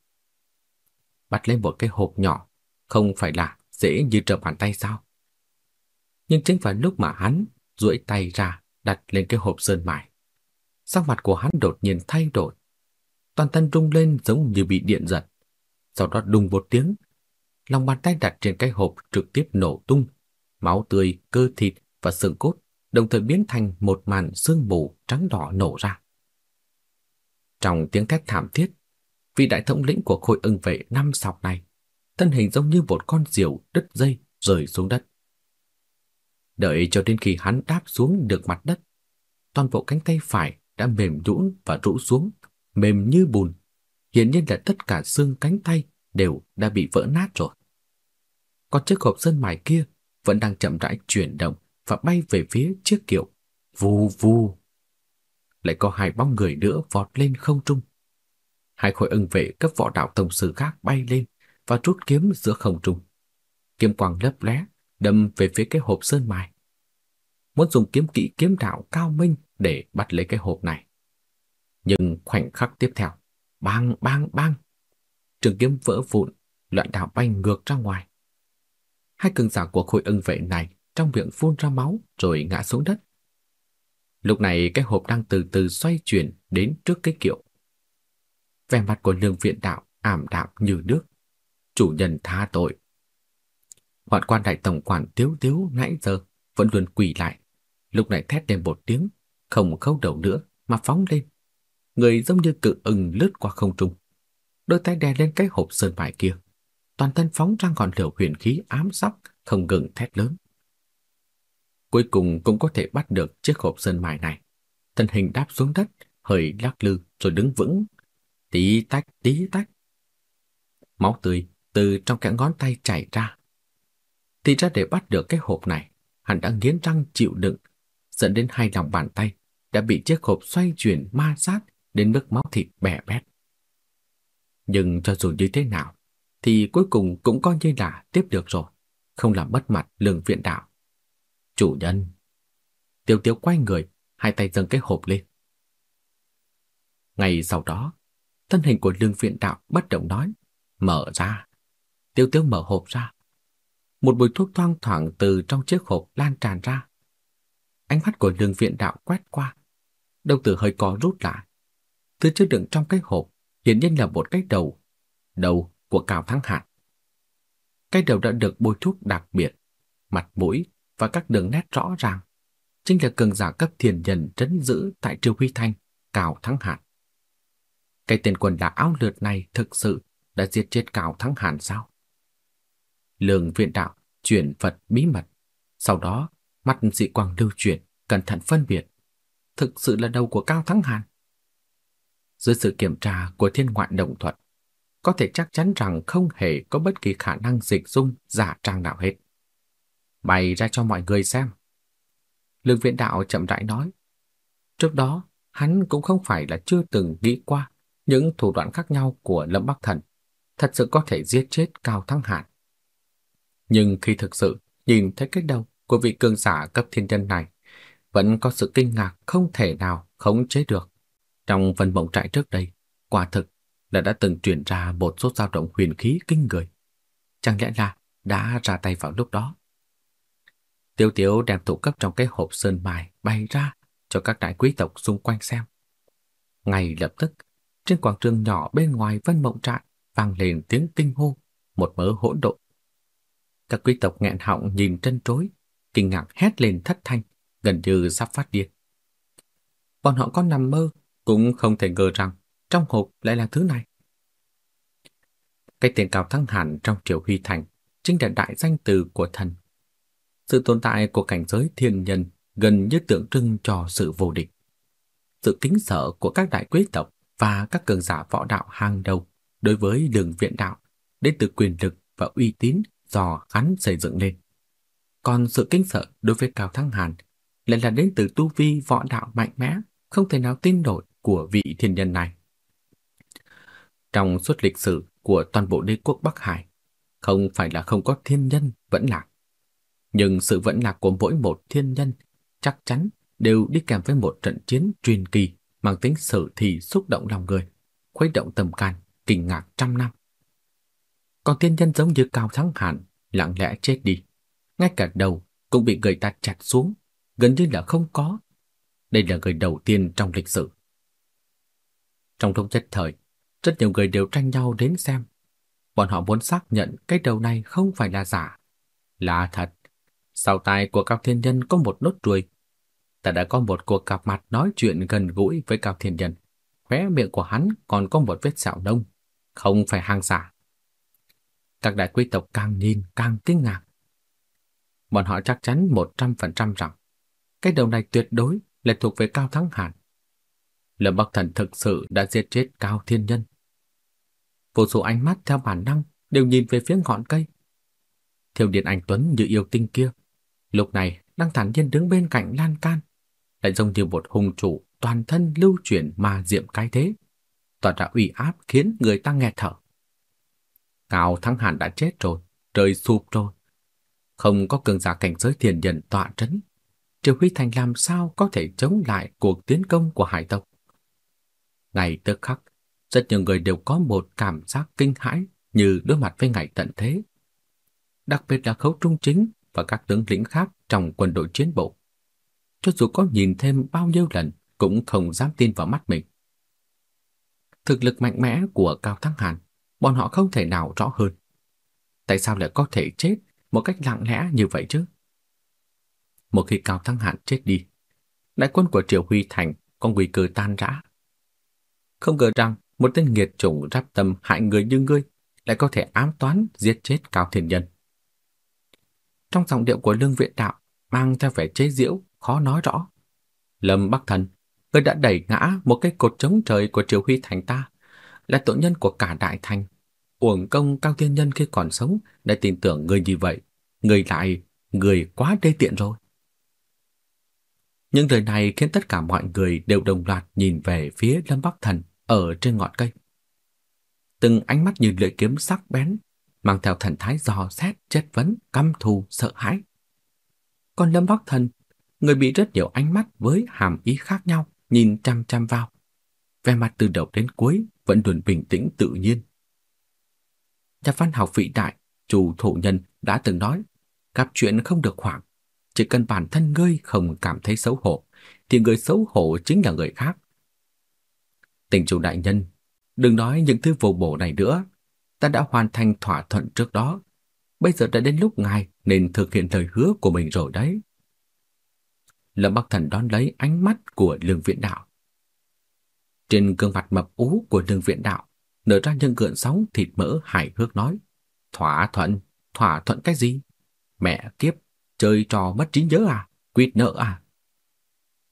S2: Bắt lên một cái hộp nhỏ, không phải là dễ như trở bàn tay sao? Nhưng chính vào lúc mà hắn duỗi tay ra đặt lên cái hộp sơn mài, sắc mặt của hắn đột nhiên thay đổi. Toàn thân rung lên giống như bị điện giật. Sau đó đùng một tiếng, lòng bàn tay đặt trên cái hộp trực tiếp nổ tung, máu tươi, cơ thịt và xương cốt đồng thời biến thành một màn sương mù trắng đỏ nổ ra. Trong tiếng thét thảm thiết, vị đại thống lĩnh của khối ưng vệ năm sọc này, thân hình giống như một con diều đứt dây rơi xuống đất. Đợi cho đến khi hắn đáp xuống được mặt đất, toàn bộ cánh tay phải đã mềm nhũn và rũ xuống, mềm như bùn. Hiển nhiên là tất cả xương cánh tay đều đã bị vỡ nát rồi. Còn chiếc hộp sơn mài kia vẫn đang chậm rãi chuyển động và bay về phía chiếc kiệu. Vù vù. Lại có hai bóng người nữa vọt lên không trung. Hai khối ưng vệ cấp võ đạo tổng sư khác bay lên và rút kiếm giữa không trung. Kiếm quang lấp lóe đâm về phía cái hộp sơn mài. Muốn dùng kiếm kỹ kiếm đạo cao minh để bắt lấy cái hộp này. Nhưng khoảnh khắc tiếp theo, bang bang bang, trường kiếm vỡ vụn, loạn đạo bay ngược ra ngoài. Hai cường giả của khối ưng vệ này trong miệng phun ra máu rồi ngã xuống đất. Lúc này cái hộp đang từ từ xoay chuyển đến trước cái kiệu. Vẻ mặt của lương viện đạo ảm đạm như nước. Chủ nhân tha tội. Hoạn quan đại tổng quản tiếu tiếu nãy giờ vẫn luôn quỳ lại. Lúc này thét lên một tiếng, không khâu đầu nữa mà phóng lên. Người giống như cự ưng lướt qua không trung. Đôi tay đè lên cái hộp sơn mài kia. Toàn thân phóng ra ngọn lửa huyền khí ám sắc, không ngừng thét lớn. Cuối cùng cũng có thể bắt được chiếc hộp sơn mài này. Thân hình đáp xuống đất, hơi lắc lư rồi đứng vững. Tí tách, tí tách. Máu tươi từ trong cái ngón tay chảy ra. Thì ra để bắt được cái hộp này, hắn đã nghiến răng chịu đựng, dẫn đến hai lòng bàn tay đã bị chiếc hộp xoay chuyển ma sát đến mức máu thịt bẻ bét. Nhưng cho dù như thế nào, thì cuối cùng cũng coi như là tiếp được rồi, không làm mất mặt lường viện đạo. Chủ nhân. Tiêu tiêu quay người, hai tay dâng cái hộp lên. Ngày sau đó, thân hình của lương viện đạo bất động nói, mở ra. Tiêu tiêu mở hộp ra. Một mùi thuốc thoang thoảng từ trong chiếc hộp lan tràn ra. Ánh mắt của lương viện đạo quét qua. Đầu tử hơi có rút lại. Thứ chứa đựng trong cái hộp hiển nhiên là một cái đầu. Đầu của Cao Thắng Hạn. Cái đầu đã được bôi thuốc đặc biệt, mặt mũi và các đường nét rõ ràng, chính là cường giả cấp thiền nhân trấn giữ tại Triều Huy Thanh, cào Thắng Hạn. Cái tên quân là áo lượt này thực sự đã giết chết cào Thắng Hạn sao? Lương viện đạo chuyển Phật bí mật, sau đó mắt dị quang lưu chuyển, cẩn thận phân biệt. Thực sự là đầu của Cao Thắng Hàn. Dưới sự kiểm tra của thiên ngoại động thuật, có thể chắc chắn rằng không hề có bất kỳ khả năng dịch dung giả trang nào hết. Bày ra cho mọi người xem. Lương viện đạo chậm rãi nói. Trước đó, hắn cũng không phải là chưa từng nghĩ qua những thủ đoạn khác nhau của Lâm Bắc Thần, thật sự có thể giết chết Cao Thắng Hạn. Nhưng khi thực sự nhìn thấy cái đầu của vị cường giả cấp thiên nhân này, vẫn có sự kinh ngạc không thể nào khống chế được. Trong phần mộng trại trước đây, quả thực là đã từng truyền ra một số dao động huyền khí kinh người. Chẳng lẽ là đã ra tay vào lúc đó? Tiêu Tiếu đem thủ cấp trong cái hộp sơn mài bay ra cho các đại quý tộc xung quanh xem. Ngay lập tức, trên quảng trường nhỏ bên ngoài vân mộng trại vang lên tiếng kinh hô, một mớ hỗn độn. Các quý tộc nghẹn họng nhìn chân trối, kinh ngạc hét lên thất thanh, gần như sắp phát điên. Bọn họ có nằm mơ, cũng không thể ngờ rằng trong hộp lại là thứ này. Cái tên cao thăng hẳn trong triều huy thành chính là đại danh từ của thần. Sự tồn tại của cảnh giới thiên nhân gần như tượng trưng cho sự vô địch. Sự kính sợ của các đại quý tộc và các cường giả võ đạo hàng đầu đối với đường viện đạo đến từ quyền lực và uy tín do hắn xây dựng lên. Còn sự kính sợ đối với Cao Thăng Hàn lại là đến từ tu vi võ đạo mạnh mẽ, không thể nào tin nổi của vị thiên nhân này. Trong suốt lịch sử của toàn bộ đế quốc Bắc Hải, không phải là không có thiên nhân vẫn lạc. Nhưng sự vẫn lạc của mỗi một thiên nhân chắc chắn đều đi kèm với một trận chiến truyền kỳ mang tính sử thì xúc động lòng người, khuấy động tâm can, kinh ngạc trăm năm. Còn thiên nhân giống như Cao Thắng Hạn, lặng lẽ chết đi. Ngay cả đầu cũng bị người ta chặt xuống, gần như là không có. Đây là người đầu tiên trong lịch sử. Trong lúc nhất thời, rất nhiều người đều tranh nhau đến xem. Bọn họ muốn xác nhận cái đầu này không phải là giả, là thật. Sau tai của Cao Thiên Nhân có một nốt ruồi. Ta đã có một cuộc gặp mặt nói chuyện gần gũi với Cao Thiên Nhân. Khóe miệng của hắn còn có một vết sẹo đông, không phải hàng giả. Các đại quý tộc càng nhìn càng kinh ngạc. Bọn họ chắc chắn 100% rằng cái đầu này tuyệt đối là thuộc về Cao Thắng Hàn. Lâm Bắc Thần thực sự đã giết chết Cao Thiên Nhân. Vô số ánh mắt theo bản năng đều nhìn về phía ngọn cây. Thiều Điện Anh Tuấn như yêu tinh kia, lúc này đang thản nhiên đứng bên cạnh lan can, lại giống như một hùng chủ toàn thân lưu chuyển mà diệm cái thế, tỏa ra uy áp khiến người ta nghẹt thở. Cao Thắng Hàn đã chết rồi, trời sụp rồi. Không có cường giả cảnh giới thiền nhân tọa trấn, Triều Huy Thành làm sao có thể chống lại cuộc tiến công của hải tộc. Ngày tức khắc, rất nhiều người đều có một cảm giác kinh hãi như đối mặt với ngày tận thế. Đặc biệt là khấu trung chính và các tướng lĩnh khác trong quân đội chiến bộ. cho dù có nhìn thêm bao nhiêu lần cũng không dám tin vào mắt mình. Thực lực mạnh mẽ của Cao Thắng Hàn, bọn họ không thể nào rõ hơn. Tại sao lại có thể chết một cách lặng lẽ như vậy chứ? Một khi Cao Thắng Hàn chết đi, đại quân của Triều Huy Thành có nguy cơ tan rã. Không ngờ rằng một tên nghiệt chủng rắp tâm hại người như ngươi lại có thể ám toán giết chết Cao Thiên Nhân. Trong giọng điệu của Lương Viện Đạo mang theo vẻ chế giễu, khó nói rõ. Lâm Bắc Thần, ngươi đã đẩy ngã một cái cột chống trời của Triều Huy Thành ta, là tội nhân của cả đại thành. Uổng công Cao Thiên Nhân khi còn sống đã tin tưởng người như vậy, người lại, người quá đê tiện rồi. Những lời này khiến tất cả mọi người đều đồng loạt nhìn về phía Lâm Bắc Thần ở trên ngọn cây. Từng ánh mắt như lưỡi kiếm sắc bén, mang theo thần thái dò xét, chất vấn, căm thù, sợ hãi. Còn Lâm Bắc Thần, người bị rất nhiều ánh mắt với hàm ý khác nhau nhìn chăm chăm vào. Vẻ mặt từ đầu đến cuối vẫn luôn bình tĩnh tự nhiên. Nhà văn học vị đại, chủ thổ nhân đã từng nói, gặp chuyện không được hoảng, chỉ cần bản thân ngươi không cảm thấy xấu hổ, thì người xấu hổ chính là người khác. Tình chủ đại nhân, đừng nói những thứ vô bổ này nữa. Ta đã hoàn thành thỏa thuận trước đó. Bây giờ đã đến lúc ngài nên thực hiện lời hứa của mình rồi đấy. Lâm Bắc Thần đón lấy ánh mắt của Lương Viện Đạo. Trên gương mặt mập ú của Lương Viện Đạo nở ra những gợn sóng thịt mỡ hài hước nói: "Thỏa thuận, thỏa thuận cái gì? Mẹ kiếp, chơi trò mất trí nhớ à? Quyết nợ à?"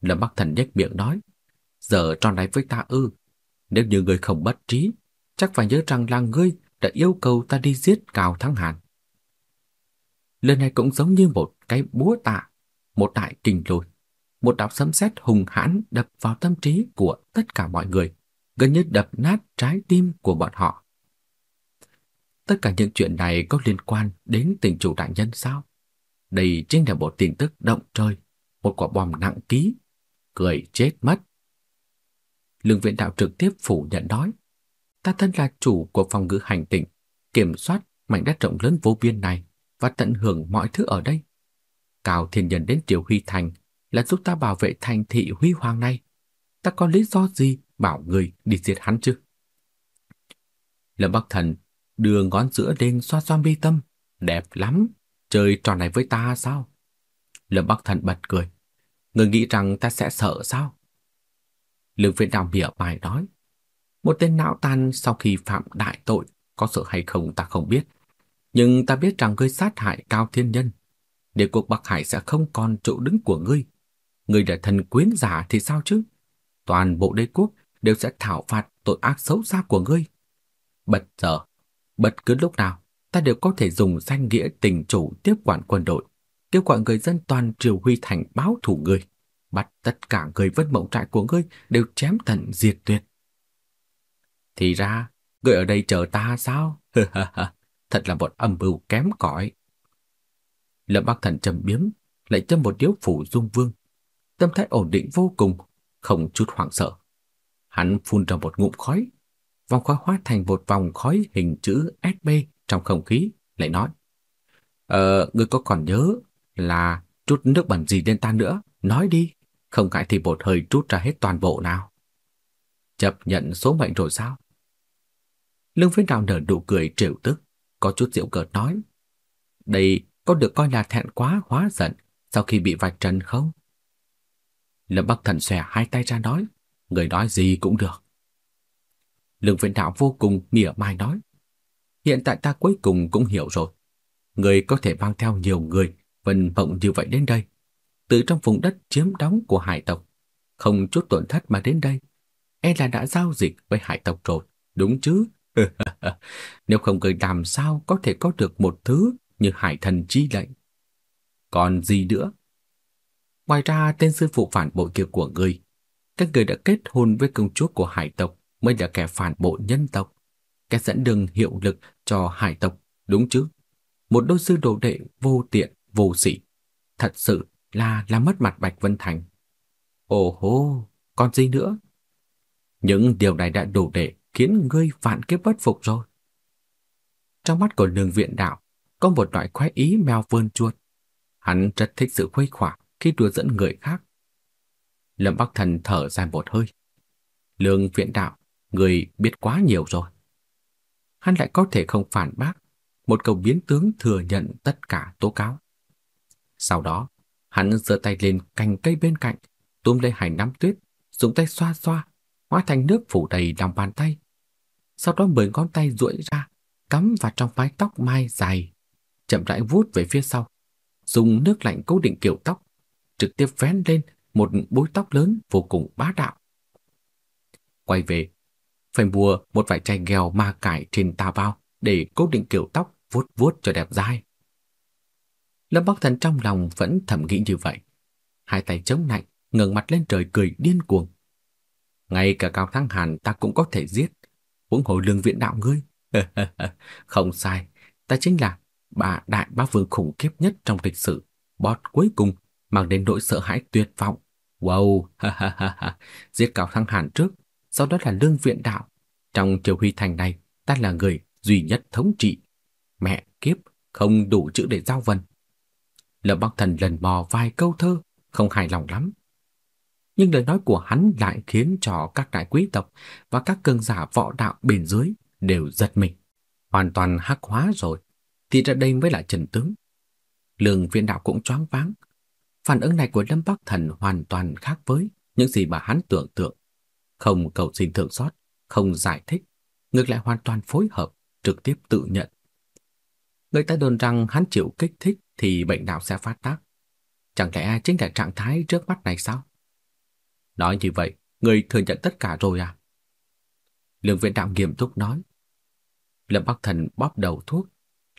S2: Lâm Bắc Thần nhếch miệng nói: "Giờ trò này với ta ư? Nếu như người không bất trí, chắc phải nhớ rằng là ngươi đã yêu cầu ta đi giết Cao Thắng Hàn." Lần này cũng giống như một cái búa tạ, một đại kình lôi, một đạo sấm sét hùng hãn đập vào tâm trí của tất cả mọi người, gần như đập nát trái tim của bọn họ. Tất cả những chuyện này có liên quan đến tình chủ đại nhân sao? Đây chính là một tin tức động trời, một quả bom nặng ký, cười chết mất. Lương viện đạo trực tiếp phủ nhận nói, ta thân là chủ của phòng ngữ hành tinh, kiểm soát mảnh đất rộng lớn vô biên này và tận hưởng mọi thứ ở đây. Cao Thiên Nhân đến Triều Huy Thành là giúp ta bảo vệ thành thị huy hoàng này. Ta có lý do gì bảo người đi diệt hắn chứ? Lâm Bắc Thần đưa ngón giữa lên xoa xoa mi tâm, đẹp lắm, chơi trò này với ta sao? Lâm Bắc Thần bật cười, người nghĩ rằng ta sẽ sợ sao? Lương Viện Đào mỉa bài nói, một tên não tàn sau khi phạm đại tội có sợ hay không ta không biết, nhưng ta biết rằng ngươi sát hại Cao Thiên Nhân, để cuộc Bắc Hải sẽ không còn chỗ đứng của ngươi. Ngươi là thần quyến giả thì sao chứ? Toàn bộ đế quốc đều sẽ thảo phạt tội ác xấu xa của ngươi. Bất giờ, bất cứ lúc nào, ta đều có thể dùng danh nghĩa tình chủ tiếp quản quân đội, kêu gọi người dân toàn triều huy thành báo thủ ngươi, bắt tất cả người vân mộng trại của ngươi đều chém tận diệt tuyệt. Thì ra, người ở đây chờ ta sao? Thật là một âm mưu kém cỏi. Lâm Bắc Thần trầm biếm, lại châm một điếu phủ dung vương. Tâm thái ổn định vô cùng, không chút hoảng sợ. Hắn phun ra một ngụm khói, vòng khói hóa thành một vòng khói hình chữ SB trong không khí, lại nói: "Ờ, ngươi có còn nhớ là chút nước bẩn gì lên ta nữa, nói đi, không ngại thì bột hơi trút ra hết toàn bộ nào." Chấp nhận số mệnh rồi sao? Lương Phi Đào nở nụ cười trêu tức, có chút giễu cợt nói: "Đây có được coi là thẹn quá hóa giận sau khi bị vạch trần không?" Lâm Bắc Thần xòe hai tay ra nói: người nói gì cũng được. Lương Viện Đạo vô cùng mỉa mai nói, hiện tại ta cuối cùng cũng hiểu rồi. Người có thể mang theo nhiều người vân vọng như vậy đến đây, từ trong vùng đất chiếm đóng của hải tộc, không chút tổn thất mà đến đây. E là đã giao dịch với hải tộc rồi, đúng chứ? Nếu không cười làm sao có thể có được một thứ như hải thần chi lệnh. Còn gì nữa? Ngoài ra tên sư phụ phản bội kia của ngươi các người đã kết hôn với công chúa của hải tộc mới là kẻ phản bội nhân tộc, kẻ dẫn đường hiệu lực cho hải tộc, đúng chứ? Một đôi sư đồ đệ vô tiện, vô sĩ, thật sự là làm mất mặt Bạch Vân Thành. Ồ hô, còn gì nữa? Những điều này đã đủ để khiến ngươi vạn kiếp bất phục rồi. Trong mắt của Lương Viện Đạo có một loại khoái ý mèo vươn chuột. Hắn rất thích sự khuây khỏa khi đùa dẫn người khác, Lâm Bắc Thần thở dài một hơi. Lương viện đạo, người biết quá nhiều rồi. Hắn lại có thể không phản bác, một câu biến tướng thừa nhận tất cả tố cáo. Sau đó, hắn giơ tay lên cành cây bên cạnh, túm lấy hải nắm tuyết, dùng tay xoa xoa, hóa thành nước phủ đầy lòng bàn tay. Sau đó mười ngón tay duỗi ra, cắm vào trong mái tóc mai dài, chậm rãi vuốt về phía sau, dùng nước lạnh cố định kiểu tóc, trực tiếp vén lên một búi tóc lớn vô cùng bá đạo. Quay về, phải mua một vài chai gheo ma cải trên tà bao để cố định kiểu tóc vuốt vuốt cho đẹp dai. Lâm Bắc Thần trong lòng vẫn thầm nghĩ như vậy. Hai tay chống lạnh, ngẩng mặt lên trời cười điên cuồng. Ngay cả Cao Thắng Hàn ta cũng có thể giết, Uống hồ lương viện đạo ngươi. Không sai, ta chính là bà đại bá vương khủng khiếp nhất trong lịch sử, bọt cuối cùng mang đến nỗi sợ hãi tuyệt vọng. Wow, ha ha ha ha, giết Cao Thắng Hàn trước, sau đó là lương viện đạo. Trong triều huy thành này, ta là người duy nhất thống trị. Mẹ kiếp, không đủ chữ để giao vần. Lâm Bắc Thần lần mò vài câu thơ, không hài lòng lắm. Nhưng lời nói của hắn lại khiến cho các đại quý tộc và các cường giả võ đạo bên dưới đều giật mình. Hoàn toàn hắc hóa rồi, thì ra đây mới là trần tướng. Lương viên đạo cũng choáng váng. Phản ứng này của Lâm Bắc Thần hoàn toàn khác với những gì mà hắn tưởng tượng. Không cầu xin thượng xót, không giải thích, ngược lại hoàn toàn phối hợp, trực tiếp tự nhận. Người ta đồn rằng hắn chịu kích thích thì bệnh đạo sẽ phát tác. Chẳng lẽ chính là trạng thái trước mắt này sao? Nói như vậy, người thừa nhận tất cả rồi à? Lương viện đạo nghiêm túc nói. Lâm Bắc Thần bóp đầu thuốc,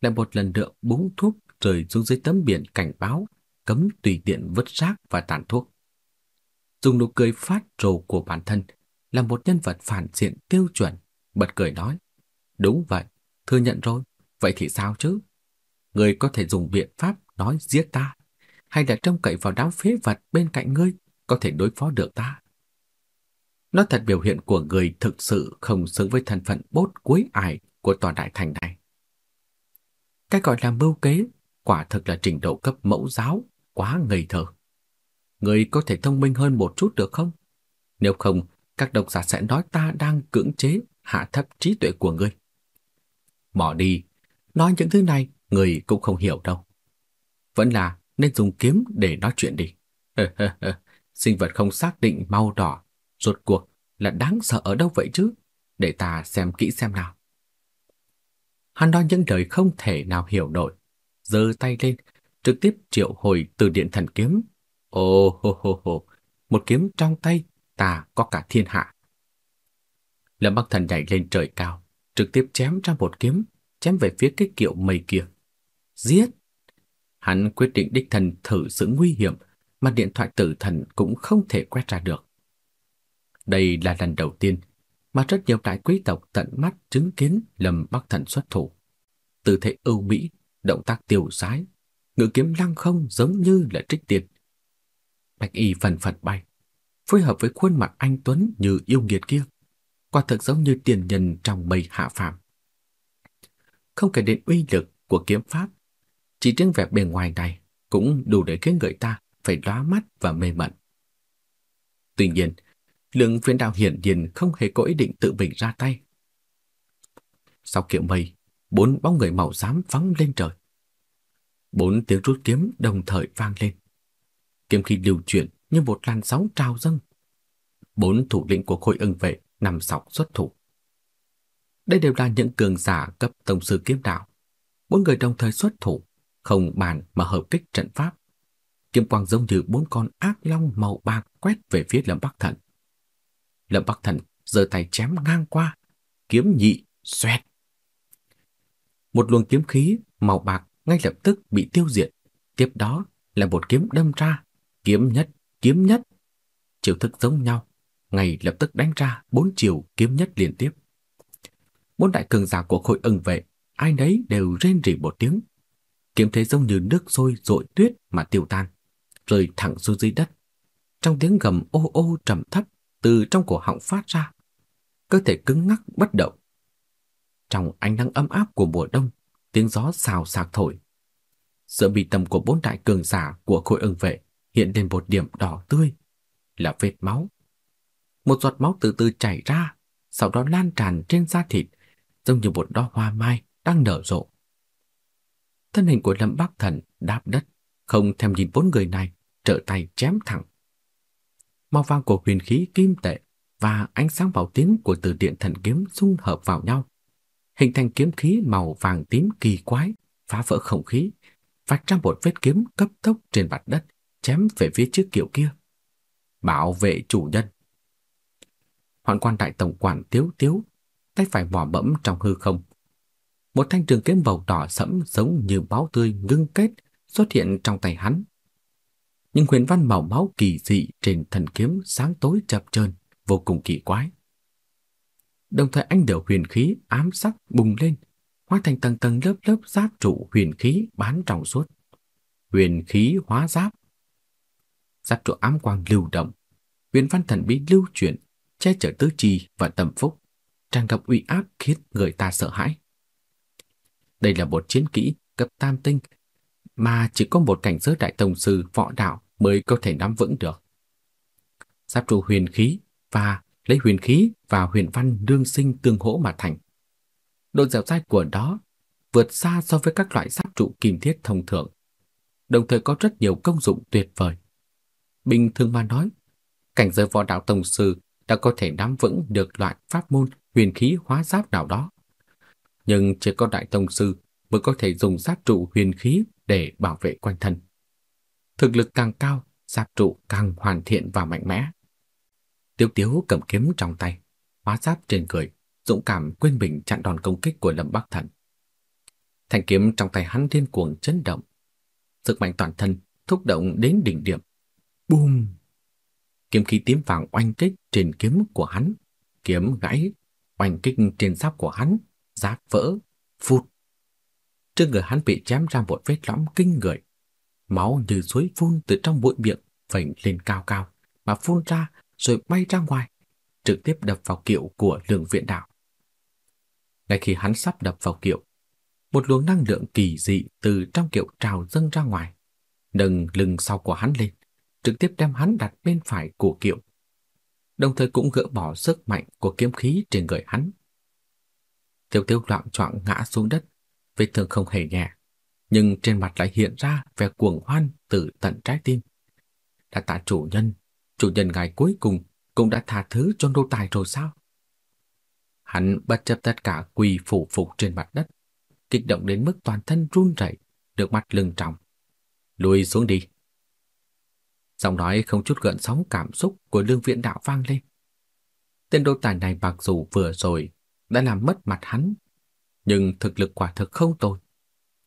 S2: lại một lần nữa búng thuốc rơi xuống dưới tấm biển cảnh báo cấm tùy tiện vứt rác và tàn thuốc. Dùng nụ cười phát rồ của bản thân là một nhân vật phản diện tiêu chuẩn, bật cười nói. Đúng vậy, thừa nhận rồi, vậy thì sao chứ? Người có thể dùng biện pháp nói giết ta, hay là trông cậy vào đám phế vật bên cạnh ngươi có thể đối phó được ta. Nó thật biểu hiện của người thực sự không xứng với thân phận bốt cuối ải của tòa đại thành này. Cái gọi là mưu kế quả thực là trình độ cấp mẫu giáo, quá ngây thơ. Người có thể thông minh hơn một chút được không? Nếu không, các độc giả sẽ nói ta đang cưỡng chế hạ thấp trí tuệ của ngươi. Bỏ đi, nói những thứ này người cũng không hiểu đâu. Vẫn là nên dùng kiếm để nói chuyện đi. Sinh vật không xác định màu đỏ, rốt cuộc là đáng sợ ở đâu vậy chứ? Để ta xem kỹ xem nào. Hắn nói những lời không thể nào hiểu nổi, giơ tay lên, trực tiếp triệu hồi từ điện thần kiếm. ô hô hô hô, một kiếm trong tay, ta có cả thiên hạ. Lâm Bắc Thần nhảy lên trời cao, trực tiếp chém ra một kiếm, chém về phía cái kiệu mây kia. Giết! Hắn quyết định đích thần thử sự nguy hiểm mà điện thoại tử thần cũng không thể quét ra được. Đây là lần đầu tiên mà rất nhiều đại quý tộc tận mắt chứng kiến Lâm Bắc Thần xuất thủ. Tư thế ưu mỹ, động tác tiêu sái, ngự kiếm lăng không giống như là trích tiền. Bạch y phần phật bay, phối hợp với khuôn mặt anh Tuấn như yêu nghiệt kia, quả thực giống như tiền nhân trong mây hạ phàm. Không kể đến uy lực của kiếm pháp, chỉ riêng vẻ bề ngoài này cũng đủ để khiến người ta phải lóa mắt và mê mẩn. Tuy nhiên, lượng viên đạo hiển nhiên không hề có ý định tự mình ra tay. Sau kiệu mây, bốn bóng người màu xám phóng lên trời. Bốn tiếng rút kiếm đồng thời vang lên. Kiếm khí lưu chuyển như một làn sóng trào dâng. Bốn thủ lĩnh của khối ưng vệ nằm sọc xuất thủ. Đây đều là những cường giả cấp tổng sư kiếm đạo. Bốn người đồng thời xuất thủ, không bàn mà hợp kích trận pháp. Kiếm quang giống như bốn con ác long màu bạc quét về phía Lâm Bắc Thần. Lâm Bắc Thần giơ tay chém ngang qua, kiếm nhị xoẹt. Một luồng kiếm khí màu bạc ngay lập tức bị tiêu diệt. Tiếp đó là một kiếm đâm ra, kiếm nhất, kiếm nhất. Chiều thức giống nhau, ngay lập tức đánh ra bốn chiều kiếm nhất liên tiếp. Bốn đại cường giả của khối ưng vệ, ai nấy đều rên rỉ một tiếng. Kiếm thế giống như nước sôi rội tuyết mà tiêu tan, rơi thẳng xuống dưới đất. Trong tiếng gầm ô ô trầm thấp từ trong cổ họng phát ra, cơ thể cứng ngắc bất động. Trong ánh nắng ấm áp của mùa đông, tiếng gió xào xạc thổi. Giữa bị tầm của bốn đại cường giả của khối ưng vệ hiện lên một điểm đỏ tươi. là vết máu. Một giọt máu từ từ chảy ra, sau đó lan tràn trên da thịt, giống như một đóa hoa mai đang nở rộ. Thân hình của Lâm Bắc Thần đáp đất, không thèm nhìn bốn người này, trợ tay chém thẳng. Màu vàng của huyền khí kim tệ và ánh sáng màu tím của từ điện thần kiếm xung hợp vào nhau, hình thành kiếm khí màu vàng tím kỳ quái, phá vỡ không khí, vạch ra một vết kiếm cấp tốc trên mặt đất, chém về phía trước kiệu kia. Bảo vệ chủ nhân. Hoạn quan đại tổng quản tiếu tiếu, tay phải mò bẫm trong hư không. Một thanh trường kiếm màu đỏ sẫm giống như máu tươi ngưng kết xuất hiện trong tay hắn. Nhưng huyền văn màu máu kỳ dị trên thần kiếm sáng tối chập chờn, vô cùng kỳ quái. Đồng thời anh đều huyền khí ám sắc bùng lên, hóa thành tầng tầng lớp lớp giáp trụ huyền khí bán trong suốt. Huyền khí hóa giáp. Giáp trụ ám quang lưu động, huyền văn thần bí lưu chuyển, che chở tứ chi và tâm phúc, tràn ngập uy áp khiến người ta sợ hãi. Đây là một chiến kỹ cấp tam tinh mà chỉ có một cảnh giới đại tông sư võ đạo mới có thể nắm vững được. Giáp trụ huyền khí và lấy huyền khí và huyền văn đương sinh tương hỗ mà thành. Độ dẻo dai của đó vượt xa so với các loại giáp trụ kim thiết thông thường, đồng thời có rất nhiều công dụng tuyệt vời. Bình thường mà nói, cảnh giới võ đạo tông sư đã có thể nắm vững được loại pháp môn huyền khí hóa giáp nào đó. Nhưng chỉ có đại tông sư mới có thể dùng giáp trụ huyền khí để bảo vệ quanh thân. Thực lực càng cao, giáp trụ càng hoàn thiện và mạnh mẽ. Tiếu Tiếu cầm kiếm trong tay, hóa giáp trên người, dũng cảm quên mình chặn đòn công kích của Lâm Bắc Thần. Thanh kiếm trong tay hắn điên cuồng chấn động, sức mạnh toàn thân thúc động đến đỉnh điểm. Bùm! Kiếm khí tím vàng oanh kích trên kiếm của hắn, kiếm gãy, oanh kích trên giáp của hắn, giáp vỡ, phụt. Trước người hắn bị chém ra một vết lõm kinh người, máu như suối phun từ trong bụi miệng vành lên cao cao mà phun ra rồi bay ra ngoài, trực tiếp đập vào kiệu của lường Viện Đạo. Ngay khi hắn sắp đập vào kiệu, một luồng năng lượng kỳ dị từ trong kiệu trào dâng ra ngoài, nâng lưng sau của hắn lên, trực tiếp đem hắn đặt bên phải của kiệu, đồng thời cũng gỡ bỏ sức mạnh của kiếm khí trên người hắn. Tiêu tiêu loạn choạng ngã xuống đất, vết thương không hề nhẹ, nhưng trên mặt lại hiện ra vẻ cuồng hoan từ tận trái tim. Đã tạ chủ nhân, chủ nhân ngài cuối cùng cũng đã tha thứ cho nô tài rồi sao? Hắn bất chấp tất cả quỳ phủ phục trên mặt đất, kích động đến mức toàn thân run rẩy, được mặt lưng trọng. Lùi xuống đi. Giọng nói không chút gợn sóng cảm xúc của lương viện đạo vang lên. Tên đô tài này mặc dù vừa rồi đã làm mất mặt hắn, nhưng thực lực quả thực không tồi.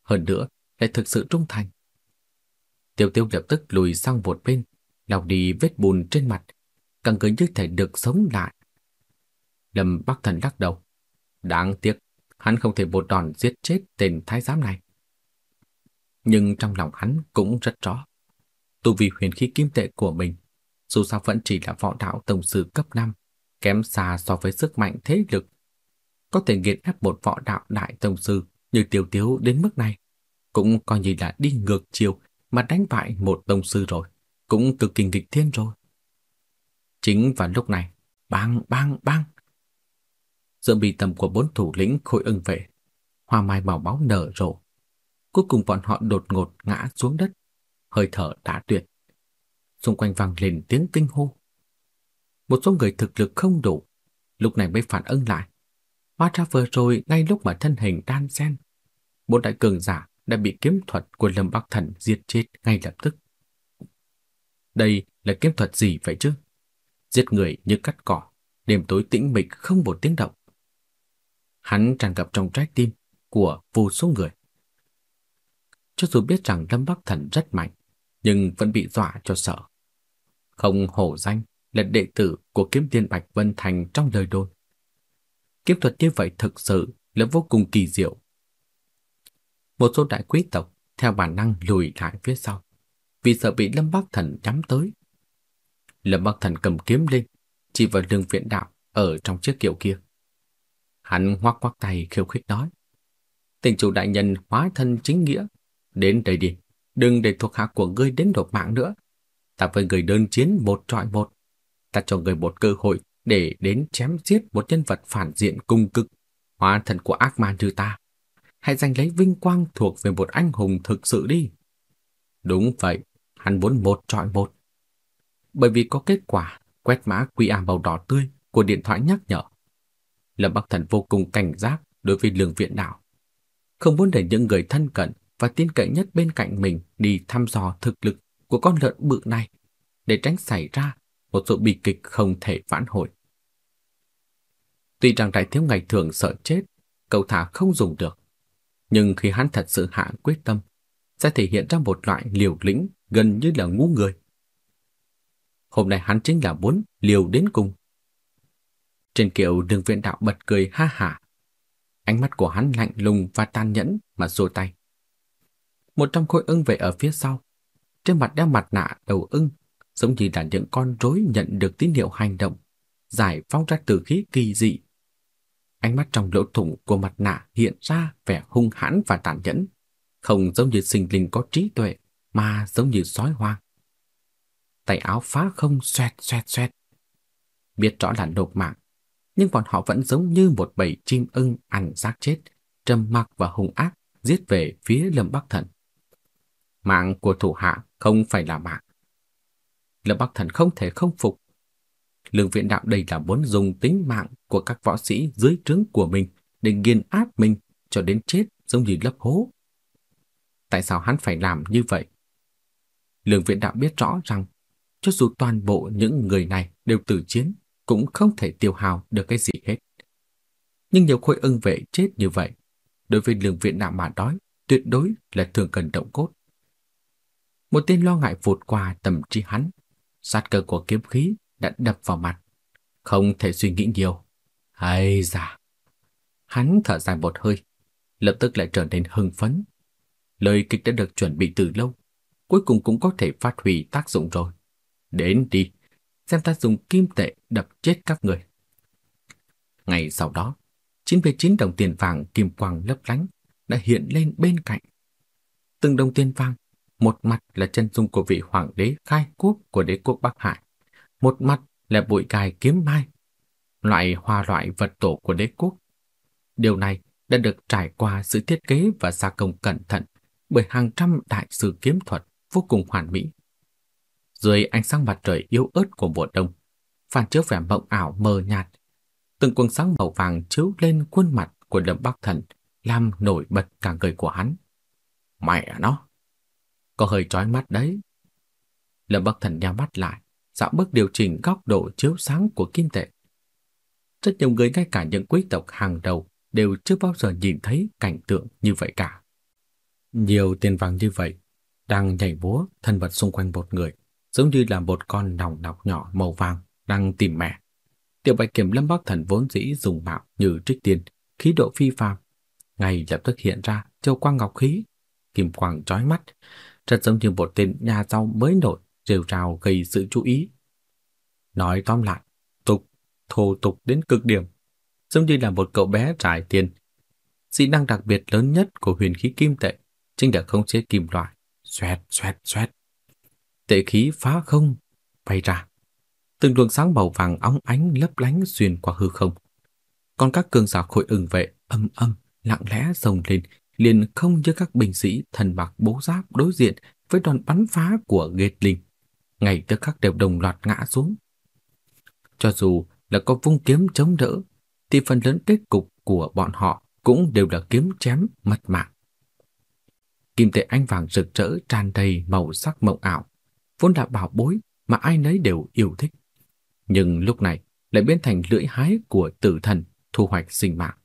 S2: Hơn nữa, lại thực sự trung thành. Tiêu tiêu lập tức lùi sang một bên, lau đi vết bùn trên mặt, càng người như thể được sống lại. Lâm Bắc Thần lắc đầu. Đáng tiếc, hắn không thể một đòn giết chết tên thái giám này. Nhưng trong lòng hắn cũng rất rõ. Tu vi huyền khí kim tệ của mình, dù sao vẫn chỉ là võ đạo tổng sư cấp 5, kém xa so với sức mạnh thế lực. Có thể nghiền ép một võ đạo đại tông sư như tiêu tiếu đến mức này, cũng coi như là đi ngược chiều mà đánh bại một tông sư rồi cũng cực kỳ nghịch thiên rồi. Chính vào lúc này, bang bang bang. Giữa bị tầm của bốn thủ lĩnh khôi ưng vệ, hoa mai màu máu nở rộ. Cuối cùng bọn họ đột ngột ngã xuống đất, hơi thở đã tuyệt. Xung quanh vang lên tiếng kinh hô. Một số người thực lực không đủ, lúc này mới phản ứng lại. Hóa ra vừa rồi ngay lúc mà thân hình đan xen, bốn đại cường giả đã bị kiếm thuật của Lâm Bắc Thần giết chết ngay lập tức. Đây là kiếm thuật gì vậy chứ? Giết người như cắt cỏ, đêm tối tĩnh mịch không một tiếng động. Hắn tràn ngập trong trái tim của vô số người. Cho dù biết rằng Lâm Bắc Thần rất mạnh, nhưng vẫn bị dọa cho sợ. Không hổ danh là đệ tử của kiếm tiên Bạch Vân Thành trong lời đồn. Kiếm thuật như vậy thực sự là vô cùng kỳ diệu. Một số đại quý tộc theo bản năng lùi lại phía sau vì sợ bị Lâm Bắc Thần nhắm tới. Lâm Bắc Thần cầm kiếm lên, chỉ vào đường viện đạo ở trong chiếc kiệu kia. Hắn ngoắc ngoắc tay khiêu khích nói. Tình chủ đại nhân hóa thân chính nghĩa, đến đây đi, đừng để thuộc hạ của ngươi đến đột mạng nữa. Ta với người đơn chiến một trọi một, ta cho người một cơ hội để đến chém giết một nhân vật phản diện cung cực, hóa thần của ác ma như ta. Hãy giành lấy vinh quang thuộc về một anh hùng thực sự đi. Đúng vậy, hắn muốn một trọi một. Bởi vì có kết quả quét mã QR màu đỏ tươi của điện thoại nhắc nhở. Lâm Bắc Thần vô cùng cảnh giác đối với lương viện đạo. Không muốn để những người thân cận và tin cậy nhất bên cạnh mình đi thăm dò thực lực của con lợn bự này để tránh xảy ra một sự bi kịch không thể vãn hồi. Tuy rằng đại thiếu ngày thường sợ chết, cậu thả không dùng được, nhưng khi hắn thật sự hạ quyết tâm, sẽ thể hiện ra một loại liều lĩnh gần như là ngu người. Hôm nay hắn chính là muốn liều đến cùng. Trên kiệu đường viện đạo bật cười ha hả. Ánh mắt của hắn lạnh lùng và tàn nhẫn mà xua tay. Một trong khối ưng vệ ở phía sau. Trên mặt đeo mặt nạ đầu ưng, giống như là những con rối nhận được tín hiệu hành động, giải phóng ra từ khí kỳ dị. Ánh mắt trong lỗ thủng của mặt nạ hiện ra vẻ hung hãn và tàn nhẫn, không giống như sinh linh có trí tuệ, mà giống như sói hoang tay áo phá không xoẹt xoẹt xoẹt. Biết rõ là nộp mạng, nhưng bọn họ vẫn giống như một bầy chim ưng ăn xác chết, trầm mặc và hung ác giết về phía Lâm Bắc Thần. Mạng của thủ hạ không phải là mạng. Lâm Bắc Thần không thể không phục. Lương viện đạo đây là muốn dùng tính mạng của các võ sĩ dưới trướng của mình để nghiền áp mình cho đến chết giống như lấp hố. Tại sao hắn phải làm như vậy? Lương viện đạo biết rõ rằng cho dù toàn bộ những người này đều tử chiến, cũng không thể tiêu hao được cái gì hết. Nhưng nhiều khối ưng vệ chết như vậy, đối với lương viện đạo mà đói, tuyệt đối là thường cần động cốt. Một tên lo ngại vụt qua tầm trí hắn, sát cơ của kiếm khí đã đập vào mặt, không thể suy nghĩ nhiều. Hay da! Hắn thở dài một hơi, lập tức lại trở nên hưng phấn. Lời kịch đã được chuẩn bị từ lâu, cuối cùng cũng có thể phát huy tác dụng rồi. Đến đi, xem ta dùng kim tệ đập chết các người. Ngày sau đó, 99 đồng tiền vàng kim quang lấp lánh đã hiện lên bên cạnh. Từng đồng tiền vàng, một mặt là chân dung của vị hoàng đế khai quốc của đế quốc Bắc Hải, một mặt là bụi cài kiếm mai, loại hoa loại vật tổ của đế quốc. Điều này đã được trải qua sự thiết kế và gia công cẩn thận bởi hàng trăm đại sư kiếm thuật vô cùng hoàn mỹ dưới ánh sáng mặt trời yếu ớt của mùa đông, phản chiếu vẻ mộng ảo mờ nhạt. Từng quầng sáng màu vàng chiếu lên khuôn mặt của Lâm Bắc Thần, làm nổi bật cả người của hắn. Mẹ nó! Có hơi chói mắt đấy. Lâm Bắc Thần nhắm mắt lại, dạo bước điều chỉnh góc độ chiếu sáng của kim tệ. Rất nhiều người ngay cả những quý tộc hàng đầu đều chưa bao giờ nhìn thấy cảnh tượng như vậy cả. Nhiều tiền vàng như vậy đang nhảy múa thân vật xung quanh một người giống như là một con nòng nọc nhỏ màu vàng đang tìm mẹ. Tiểu Bạch Kiểm Lâm Bắc Thần vốn dĩ dùng mạo như trích tiên, khí độ phi phàm, ngay lập tức hiện ra châu quang ngọc khí, kim quang chói mắt, rất giống như một tên nhà giàu mới nổi, rêu rào gây sự chú ý. Nói tóm lại, tục, thô tục đến cực điểm, giống như là một cậu bé trải tiền. Dị năng đặc biệt lớn nhất của huyền khí kim tệ chính là không chế kim loại, xoẹt xoẹt xoẹt tệ khí phá không bay ra. Từng luồng sáng màu vàng óng ánh lấp lánh xuyên qua hư không. Còn các cường giả khối ưng vệ âm âm lặng lẽ rồng lên, liền không như các binh sĩ thần bạc bố giáp đối diện với đòn bắn phá của Gatling. Ngay tức khắc đều đồng loạt ngã xuống. Cho dù là có vung kiếm chống đỡ, thì phần lớn kết cục của bọn họ cũng đều là kiếm chém mất mạng. Kim tệ anh vàng rực rỡ tràn đầy màu sắc mộng ảo, vốn là bảo bối mà ai nấy đều yêu thích. Nhưng lúc này lại biến thành lưỡi hái của tử thần thu hoạch sinh mạng.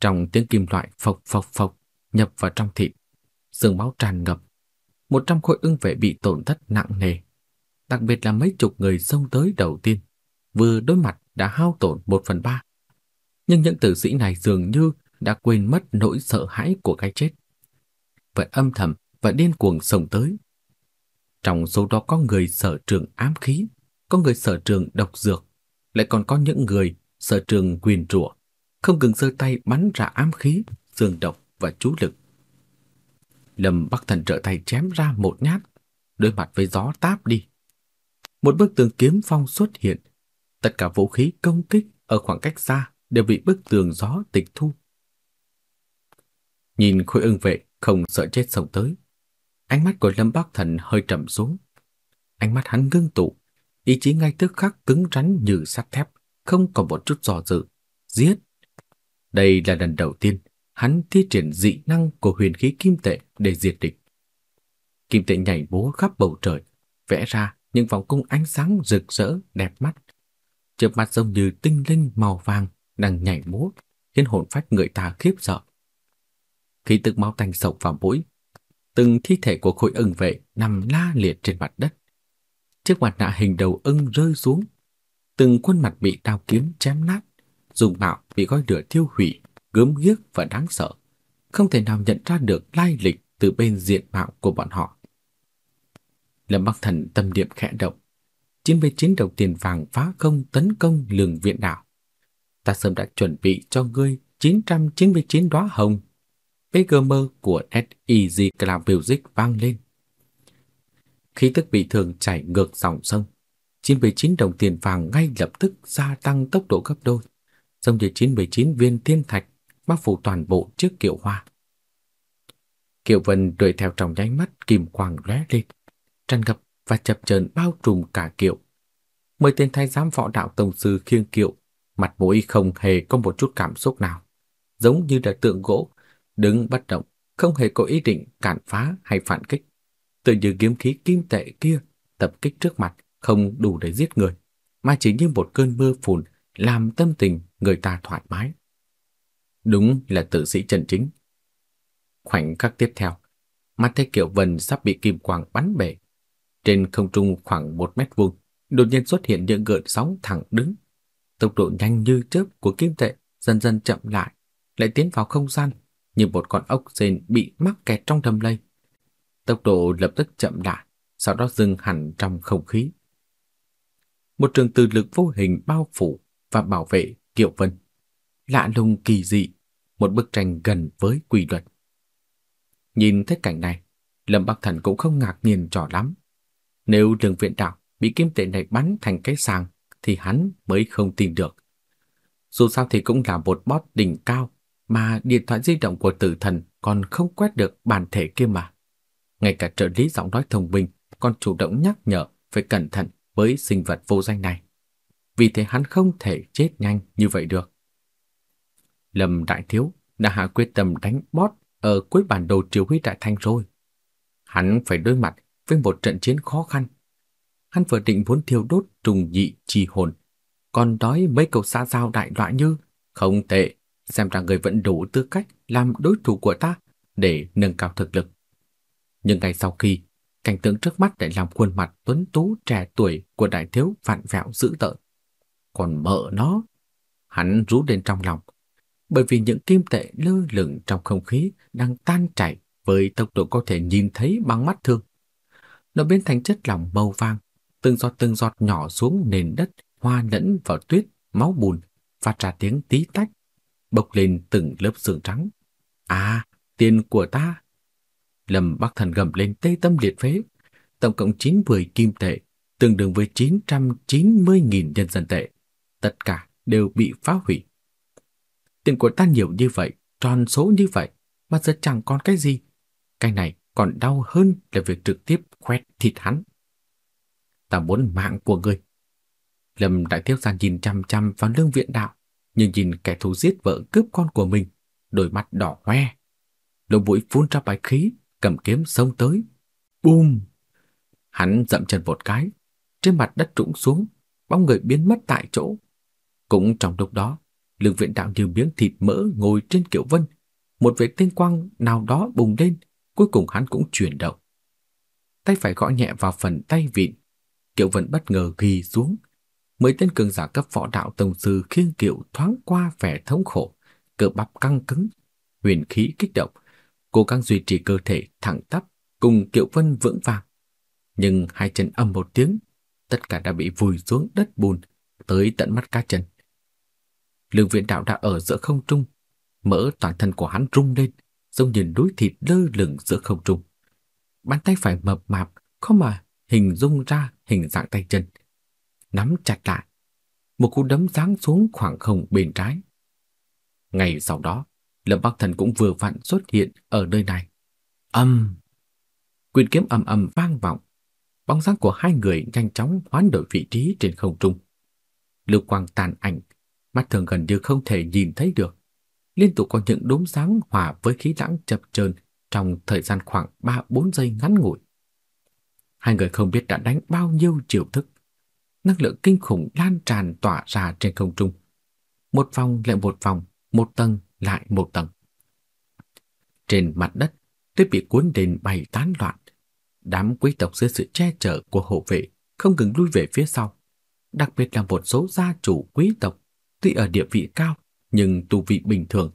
S2: Trong tiếng kim loại phộc phộc phộc nhập vào trong thịt, xương máu tràn ngập. Một trăm khối ưng vệ bị tổn thất nặng nề. Đặc biệt là mấy chục người xông tới đầu tiên, vừa đối mặt đã hao tổn một phần ba. Nhưng những tử sĩ này dường như đã quên mất nỗi sợ hãi của cái chết. vẫn âm thầm và điên cuồng xông tới, trong số đó có người sở trường ám khí, có người sở trường độc dược, lại còn có những người sở trường quyền rủa, không ngừng giơ tay bắn ra ám khí, dường độc và chú lực. Lâm Bắc Thần trợ tay chém ra một nhát, đối mặt với gió táp đi. một bức tường kiếm phong xuất hiện. Tất cả vũ khí công kích ở khoảng cách xa đều bị bức tường gió tịch thu. Nhìn khối ưng vệ không sợ chết sống tới. Ánh mắt của Lâm Bắc Thần hơi trầm xuống. Ánh mắt hắn ngưng tụ, ý chí ngay tức khắc cứng rắn như sắt thép, không còn một chút dò dự. Giết! Đây là lần đầu tiên hắn thi triển dị năng của huyền khí kim tệ để diệt địch. Kim tệ nhảy múa khắp bầu trời, vẽ ra những vòng cung ánh sáng rực rỡ đẹp mắt. Chớp mắt giống như tinh linh màu vàng đang nhảy múa, khiến hồn phách người ta khiếp sợ. Khi tức máu tanh sộc vào mũi, từng thi thể của khối ưng vệ nằm la liệt trên mặt đất. Chiếc mặt nạ hình đầu ưng rơi xuống, từng khuôn mặt bị đao kiếm chém nát, dùng bạo bị gói lửa thiêu hủy, gớm ghiếc và đáng sợ, không thể nào nhận ra được lai lịch từ bên diện mạo của bọn họ. Lâm Bắc Thần tâm niệm khẽ động, chiến đồng chiến đầu tiền vàng phá không tấn công lường viện đạo. Ta sớm đã chuẩn bị cho ngươi 999 đóa hồng. PGM của SEZ Cloud Music vang lên. Khí tức bị thường chảy ngược dòng sông. 99 đồng tiền vàng ngay lập tức gia tăng tốc độ gấp đôi, giống như 99 viên thiên thạch bao phủ toàn bộ chiếc kiệu hoa. kiệu Vân đuổi theo trong nháy mắt kim quang lóe lên, tràn ngập và chập chờn bao trùm cả kiệu. Mười tên thái giám võ đạo tổng sư khiêng kiệu, mặt mũi không hề có một chút cảm xúc nào, giống như là tượng gỗ, đứng bất động, không hề có ý định cản phá hay phản kích. Tự như kiếm khí kim tệ kia tập kích trước mặt không đủ để giết người, mà chỉ như một cơn mưa phùn làm tâm tình người ta thoải mái. Đúng là tử sĩ chân chính. Khoảnh khắc tiếp theo, mắt thấy Kiều Vân sắp bị kim quang bắn bể. Trên không trung khoảng một mét vuông, đột nhiên xuất hiện những gợn sóng thẳng đứng. Tốc độ nhanh như chớp của kim tệ dần dần chậm lại, lại tiến vào không gian như một con ốc sên bị mắc kẹt trong đầm lây. Tốc độ lập tức chậm lại, sau đó dừng hẳn trong không khí. Một trường từ lực vô hình bao phủ và bảo vệ Kiều Vân. Lạ lùng kỳ dị, một bức tranh gần với quy luật. Nhìn thấy cảnh này, Lâm Bắc Thần cũng không ngạc nhiên trò lắm. Nếu đường viện đạo bị kim tệ này bắn thành cái sàng thì hắn mới không tin được. Dù sao thì cũng là một boss đỉnh cao mà điện thoại di động của tử thần còn không quét được bản thể kia mà. Ngay cả trợ lý giọng nói thông minh còn chủ động nhắc nhở phải cẩn thận với sinh vật vô danh này. Vì thế hắn không thể chết nhanh như vậy được. Lâm Đại Thiếu đã hạ quyết tâm đánh bót ở cuối bản đồ triều huy đại thanh rồi. Hắn phải đối mặt với một trận chiến khó khăn. Hắn vừa định muốn thiêu đốt trùng nhị chi hồn, còn đói mấy câu xa giao đại loại như không tệ, xem ra người vẫn đủ tư cách làm đối thủ của ta để nâng cao thực lực. Nhưng ngay sau khi cảnh tượng trước mắt lại làm khuôn mặt tuấn tú trẻ tuổi của đại thiếu vặn vẹo dữ tợn. Còn mợ nó, hắn rú lên trong lòng, bởi vì những kim tệ lơ lửng trong không khí đang tan chảy với tốc độ có thể nhìn thấy bằng mắt thường. Nó biến thành chất lỏng màu vàng, từng giọt từng giọt nhỏ xuống nền đất, hoa lẫn vào tuyết, máu bùn, phát ra tiếng tí tách, bộc lên từng lớp sương trắng. À, tiền của ta! Lâm Bắc Thần gầm lên tê tâm liệt phế, tổng cộng 90 kim tệ, tương đương với 990.000 nhân dân tệ. Tất cả đều bị phá hủy. Tiền của ta nhiều như vậy, tròn số như vậy, mà giờ chẳng còn cái gì. Cái này còn đau hơn là việc trực tiếp khoét thịt hắn. Ta muốn mạng của ngươi. Lâm đại thiếu gia nhìn chăm chăm vào lương viện đạo, nhưng nhìn kẻ thù giết vợ cướp con của mình, đôi mắt đỏ hoe. Lỗ mũi phun ra bài khí, cầm kiếm xông tới. Bùm! Hắn dậm chân một cái, trên mặt đất trũng xuống, bóng người biến mất tại chỗ. Cũng trong lúc đó, lương viện đạo như miếng thịt mỡ ngồi trên kiệu vân, một vệt tinh quang nào đó bùng lên, cuối cùng hắn cũng chuyển động. Tay phải gõ nhẹ vào phần tay vịn, kiệu vân bất ngờ ghi xuống. Mấy tên cường giả cấp võ đạo tông sư khiêng kiệu thoáng qua vẻ thống khổ, cơ bắp căng cứng, huyền khí kích động, cố gắng duy trì cơ thể thẳng tắp cùng kiệu vân vững vàng. Nhưng hai chân âm một tiếng, tất cả đã bị vùi xuống đất bùn tới tận mắt cá chân. Lương viện đạo đã ở giữa không trung, mỡ toàn thân của hắn rung lên, giống như núi thịt lơ lửng giữa không trung. Bàn tay phải mập mạp, không mà hình dung ra hình dạng tay chân. Nắm chặt lại, một cú đấm giáng xuống khoảng không bên trái. Ngày sau đó, Lâm Bắc Thần cũng vừa vặn xuất hiện ở nơi này. Âm! Quyền kiếm ầm ầm vang vọng. Bóng dáng của hai người nhanh chóng hoán đổi vị trí trên không trung. Lưu quang tàn ảnh, mắt thường gần như không thể nhìn thấy được. Liên tục có những đốm sáng hòa với khí lãng chập chờn trong thời gian khoảng 3-4 giây ngắn ngủi. Hai người không biết đã đánh bao nhiêu chiều thức. Năng lượng kinh khủng lan tràn tỏa ra trên không trung. Một vòng lại một vòng, một tầng lại một tầng. Trên mặt đất, tuyết bị cuốn đến bay tán loạn. Đám quý tộc dưới sự che chở của hộ vệ không ngừng lui về phía sau. Đặc biệt là một số gia chủ quý tộc, tuy ở địa vị cao nhưng tu vị bình thường,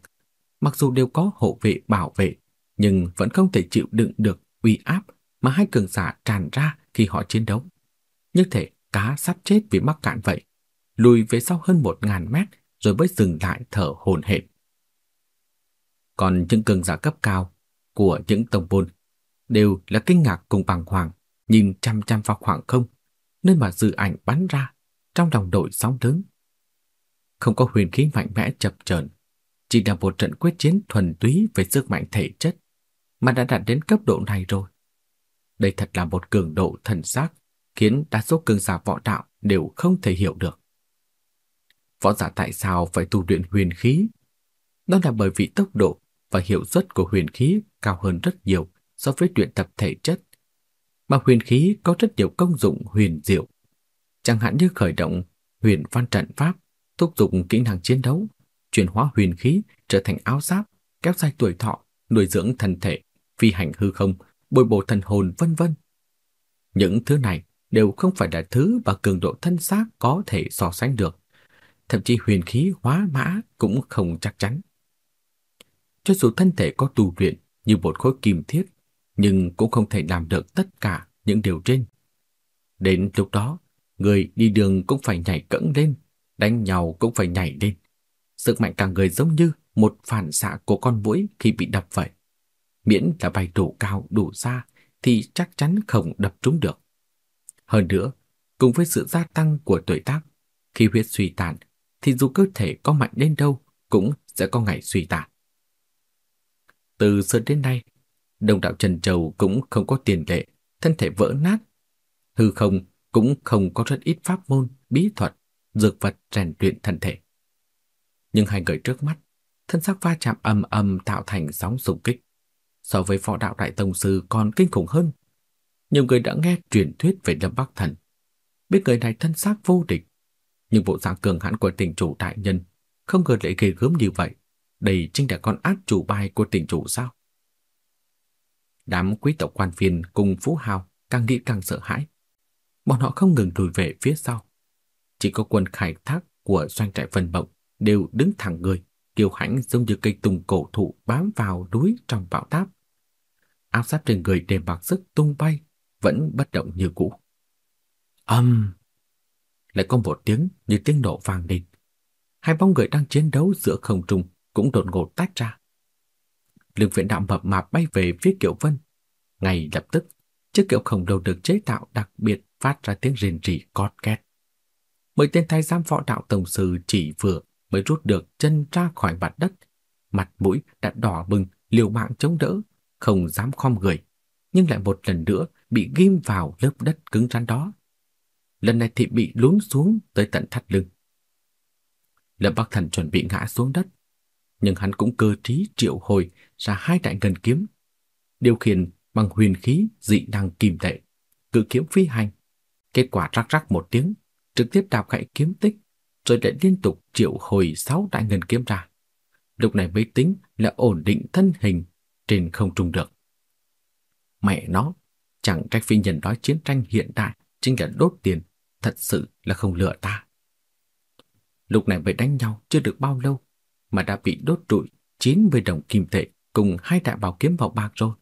S2: mặc dù đều có hộ vệ bảo vệ, nhưng vẫn không thể chịu đựng được uy áp mà hai cường giả tràn ra khi họ chiến đấu. Như thể cá sắp chết vì mắc cạn vậy, lùi về sau hơn một ngàn mét rồi mới dừng lại thở hổn hển. Còn những cường giả cấp cao của những tông môn đều là kinh ngạc cùng bàng hoàng, nhìn chăm chăm vào khoảng không, nơi mà dự ảnh bắn ra, trong lòng đội sóng lớn. Không có huyền khí mạnh mẽ chập chờn, chỉ là một trận quyết chiến thuần túy về sức mạnh thể chất, mà đã đạt đến cấp độ này rồi. Đây thật là một cường độ thần xác, khiến đa số cường giả võ đạo đều không thể hiểu được. Võ giả tại sao phải tu luyện huyền khí? Đó là bởi vì tốc độ và hiệu suất của huyền khí cao hơn rất nhiều so với luyện tập thể chất. Mà huyền khí có rất nhiều công dụng huyền diệu, chẳng hạn như khởi động huyền văn trận pháp, thúc giục kỹ năng chiến đấu, chuyển hóa huyền khí trở thành áo giáp, kéo dài tuổi thọ, nuôi dưỡng thân thể, phi hành hư không, bồi bổ thần hồn vân vân. Những thứ này đều không phải là thứ và cường độ thân xác có thể so sánh được. Thậm chí huyền khí hóa mã cũng không chắc chắn. Cho dù thân thể có tu luyện như một khối kim thiết, nhưng cũng không thể làm được tất cả những điều trên. Đến lúc đó, người đi đường cũng phải nhảy cẫng lên, đánh nhau cũng phải nhảy lên. Sức mạnh cả người giống như một phản xạ của con muỗi khi bị đập vậy. Miễn là bay đủ cao đủ xa thì chắc chắn không đập trúng được. Hơn nữa, cùng với sự gia tăng của tuổi tác, khi huyết suy tàn thì dù cơ thể có mạnh đến đâu cũng sẽ có ngày suy tàn. Từ xưa đến nay, đồng đạo Trần Châu cũng không có tiền lệ, thân thể vỡ nát. Hư không cũng không có rất ít pháp môn, bí thuật, dược vật rèn luyện thân thể. Nhưng hai người trước mắt, thân xác va chạm ầm ầm tạo thành sóng xung kích. So với võ đạo đại tông sư còn kinh khủng hơn. Nhiều người đã nghe truyền thuyết về Lâm Bắc Thần, biết người này thân xác vô địch, nhưng bộ dạng cường hãn của tình chủ đại nhân không ngờ lại ghê gớm như vậy. Đây chính là con át chủ bài của tình chủ sao? Đám quý tộc quan viên cùng Phú Hào càng nghĩ càng sợ hãi. Bọn họ không ngừng lùi về phía sau. Chỉ có quân khai thác của doanh trại Vân Mộng đều đứng thẳng người, kiêu hãnh giống như cây tùng cổ thụ bám vào núi trong bão táp. áp sát trên người đều bạc sức tung bay, vẫn bất động như cũ. Âm! Lại có một tiếng như tiếng nổ vang lên. Hai bóng người đang chiến đấu giữa không trung cũng đột ngột tách ra. Lương viện đạo mập mạp bay về phía Kiều Vân. Ngay lập tức, chiếc kiệu khổng lồ được chế tạo đặc biệt phát ra tiếng rền rỉ cót két. Mấy tên thái giám võ đạo tổng sư chỉ vừa mới rút được chân ra khỏi mặt đất, mặt mũi đã đỏ bừng, liều mạng chống đỡ, không dám khom người, nhưng lại một lần nữa bị ghim vào lớp đất cứng rắn đó. Lần này thì bị lún xuống tới tận thắt lưng. Lâm Bắc Thần chuẩn bị ngã xuống đất, nhưng hắn cũng cơ trí triệu hồi ra hai đại ngân kiếm, điều khiển bằng huyền khí dị năng kim tệ, cự kiếm phi hành. Kết quả rắc rắc một tiếng, trực tiếp đạp gãy kiếm tích, rồi lại liên tục triệu hồi sáu đại ngân kiếm ra. Lúc này mới tính là ổn định thân hình trên không trung được. Mẹ nó, chẳng trách phi nhân nói chiến tranh hiện đại chính là đốt tiền, thật sự là không lừa ta. Lúc này mới đánh nhau chưa được bao lâu mà đã bị đốt trụi 90 đồng kim tệ cùng hai đại bảo kiếm vào bạc rồi.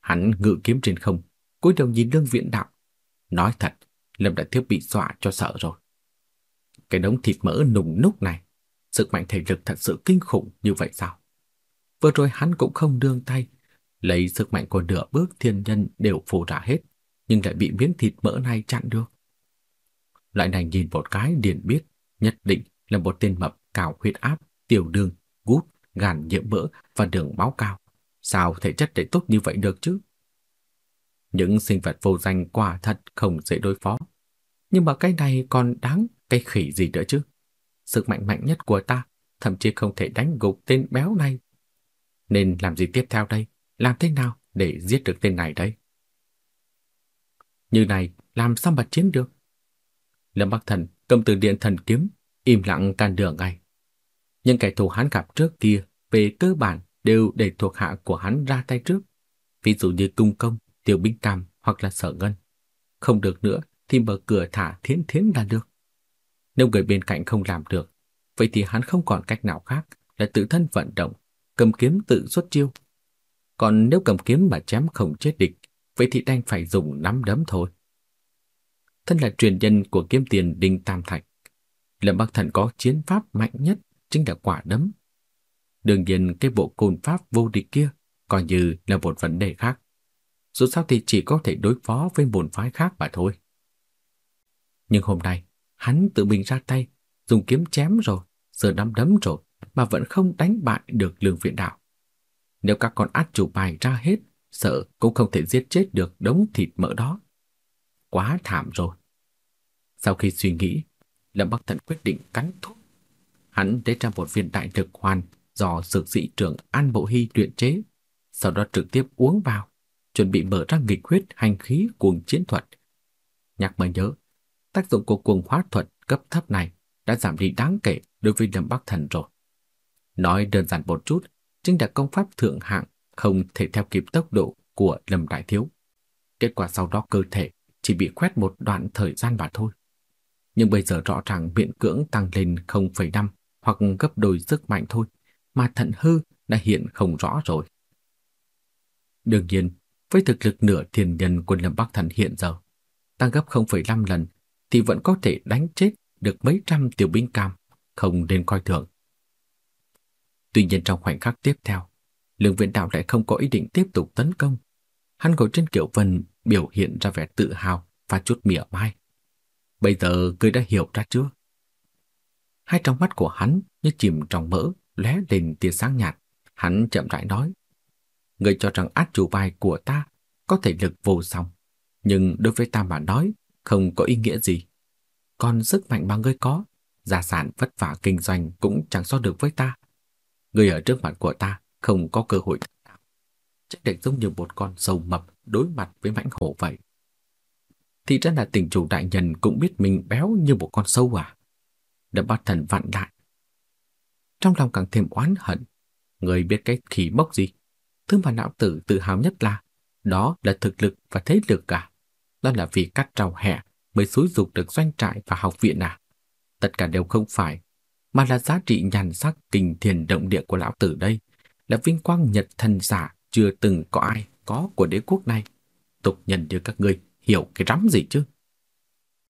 S2: Hắn ngự kiếm trên không, cúi đầu nhìn lương viện đạo. Nói thật, Lâm Đại Thiếu bị dọa cho sợ rồi. Cái đống thịt mỡ nùng núc này, sức mạnh thể lực thật sự kinh khủng như vậy sao? Vừa rồi hắn cũng không đương tay, lấy sức mạnh của nửa bước thiên nhân đều phủ ra hết. nhưng lại bị miếng thịt mỡ này chặn được. Loại này nhìn một cái liền biết, nhất định là một tên mập cao huyết áp, tiểu đường, gút, gan nhiễm mỡ và đường máu cao. Sao thể chất lại tốt như vậy được chứ? Những sinh vật vô danh quả thật không dễ đối phó. Nhưng mà cái này còn đáng cái khỉ gì nữa chứ? Sức mạnh mạnh nhất của ta thậm chí không thể đánh gục tên béo này. Nên làm gì tiếp theo đây? Làm thế nào để giết được tên này đây? Như này, làm sao mà chiến được? Lâm Bắc Thần cầm từ điện thần kiếm, im lặng can đường ngay. Những kẻ thù hắn gặp trước kia về cơ bản đều để thuộc hạ của hắn ra tay trước. Ví dụ như cung công, tiểu binh cam hoặc là sở ngân. Không được nữa thì mở cửa thả thiến thiến là được. Nếu người bên cạnh không làm được, vậy thì hắn không còn cách nào khác là tự thân vận động, cầm kiếm tự xuất chiêu. Còn nếu cầm kiếm mà chém không chết địch, vậy thì đành phải dùng nắm đấm thôi. Thân là truyền nhân của kiếm tiền Đinh Tam Thạch, Lâm Bắc Thần có chiến pháp mạnh nhất chính là quả đấm. Đương nhiên cái bộ côn pháp vô địch kia coi như là một vấn đề khác. Dù sao thì chỉ có thể đối phó với môn phái khác mà thôi. Nhưng hôm nay, hắn tự mình ra tay, dùng kiếm chém rồi, giờ nắm đấm rồi, mà vẫn không đánh bại được lương viện đạo. Nếu các con át chủ bài ra hết, sợ cũng không thể giết chết được đống thịt mỡ đó. Quá thảm rồi. Sau khi suy nghĩ, Lâm Bắc Thần quyết định cắn thuốc. Hắn lấy ra một viên đại thực hoàn do dược sĩ trưởng An Bộ Hy luyện chế, sau đó trực tiếp uống vào, chuẩn bị mở ra nghịch huyết hành khí cuồng chiến thuật. Nhạc mới nhớ, tác dụng của cuồng hóa thuật cấp thấp này đã giảm đi đáng kể đối với Lâm Bắc Thần rồi. Nói đơn giản một chút, chính là công pháp thượng hạng không thể theo kịp tốc độ của Lâm Đại Thiếu. Kết quả sau đó cơ thể chỉ bị quét một đoạn thời gian mà thôi. Nhưng bây giờ rõ ràng miễn cưỡng tăng lên 0,5 hoặc gấp đôi sức mạnh thôi, mà thận hư đã hiện không rõ rồi. Đương nhiên, với thực lực nửa thiên nhân của Lâm Bắc Thần hiện giờ, tăng gấp 0,5 lần thì vẫn có thể đánh chết được mấy trăm tiểu binh cam, không nên coi thường. Tuy nhiên trong khoảnh khắc tiếp theo, Lương Viện Đạo lại không có ý định tiếp tục tấn công. Hắn ngồi trên kiểu vân biểu hiện ra vẻ tự hào và chút mỉa mai. Bây giờ ngươi đã hiểu ra chưa? Hai trong mắt của hắn như chìm trong mỡ, lóe lên tia sáng nhạt. Hắn chậm rãi nói. Ngươi cho rằng át chủ bài của ta có thể lực vô song, nhưng đối với ta mà nói không có ý nghĩa gì. Còn sức mạnh mà ngươi có, gia sản vất vả kinh doanh cũng chẳng so được với ta. Ngươi ở trước mặt của ta không có cơ hội nào. Chắc định giống như một con sâu mập đối mặt với mãnh hổ vậy. Thì ra là tình chủ đại nhân cũng biết mình béo như một con sâu à. Đập bát thần vặn lại. Trong lòng càng thêm oán hận. Người biết cái khỉ mốc gì? Thứ mà não tử tự hào nhất là đó là thực lực và thế lực cả. Đó là vì cắt rau hẹ mới xúi dục được doanh trại và học viện à. Tất cả đều không phải, mà là giá trị nhàn sắc kinh thiền động địa của lão tử đây, là vinh quang nhật thần giả chưa từng có ai có của đế quốc này. Tục nhân như các ngươi hiểu cái rắm gì chứ?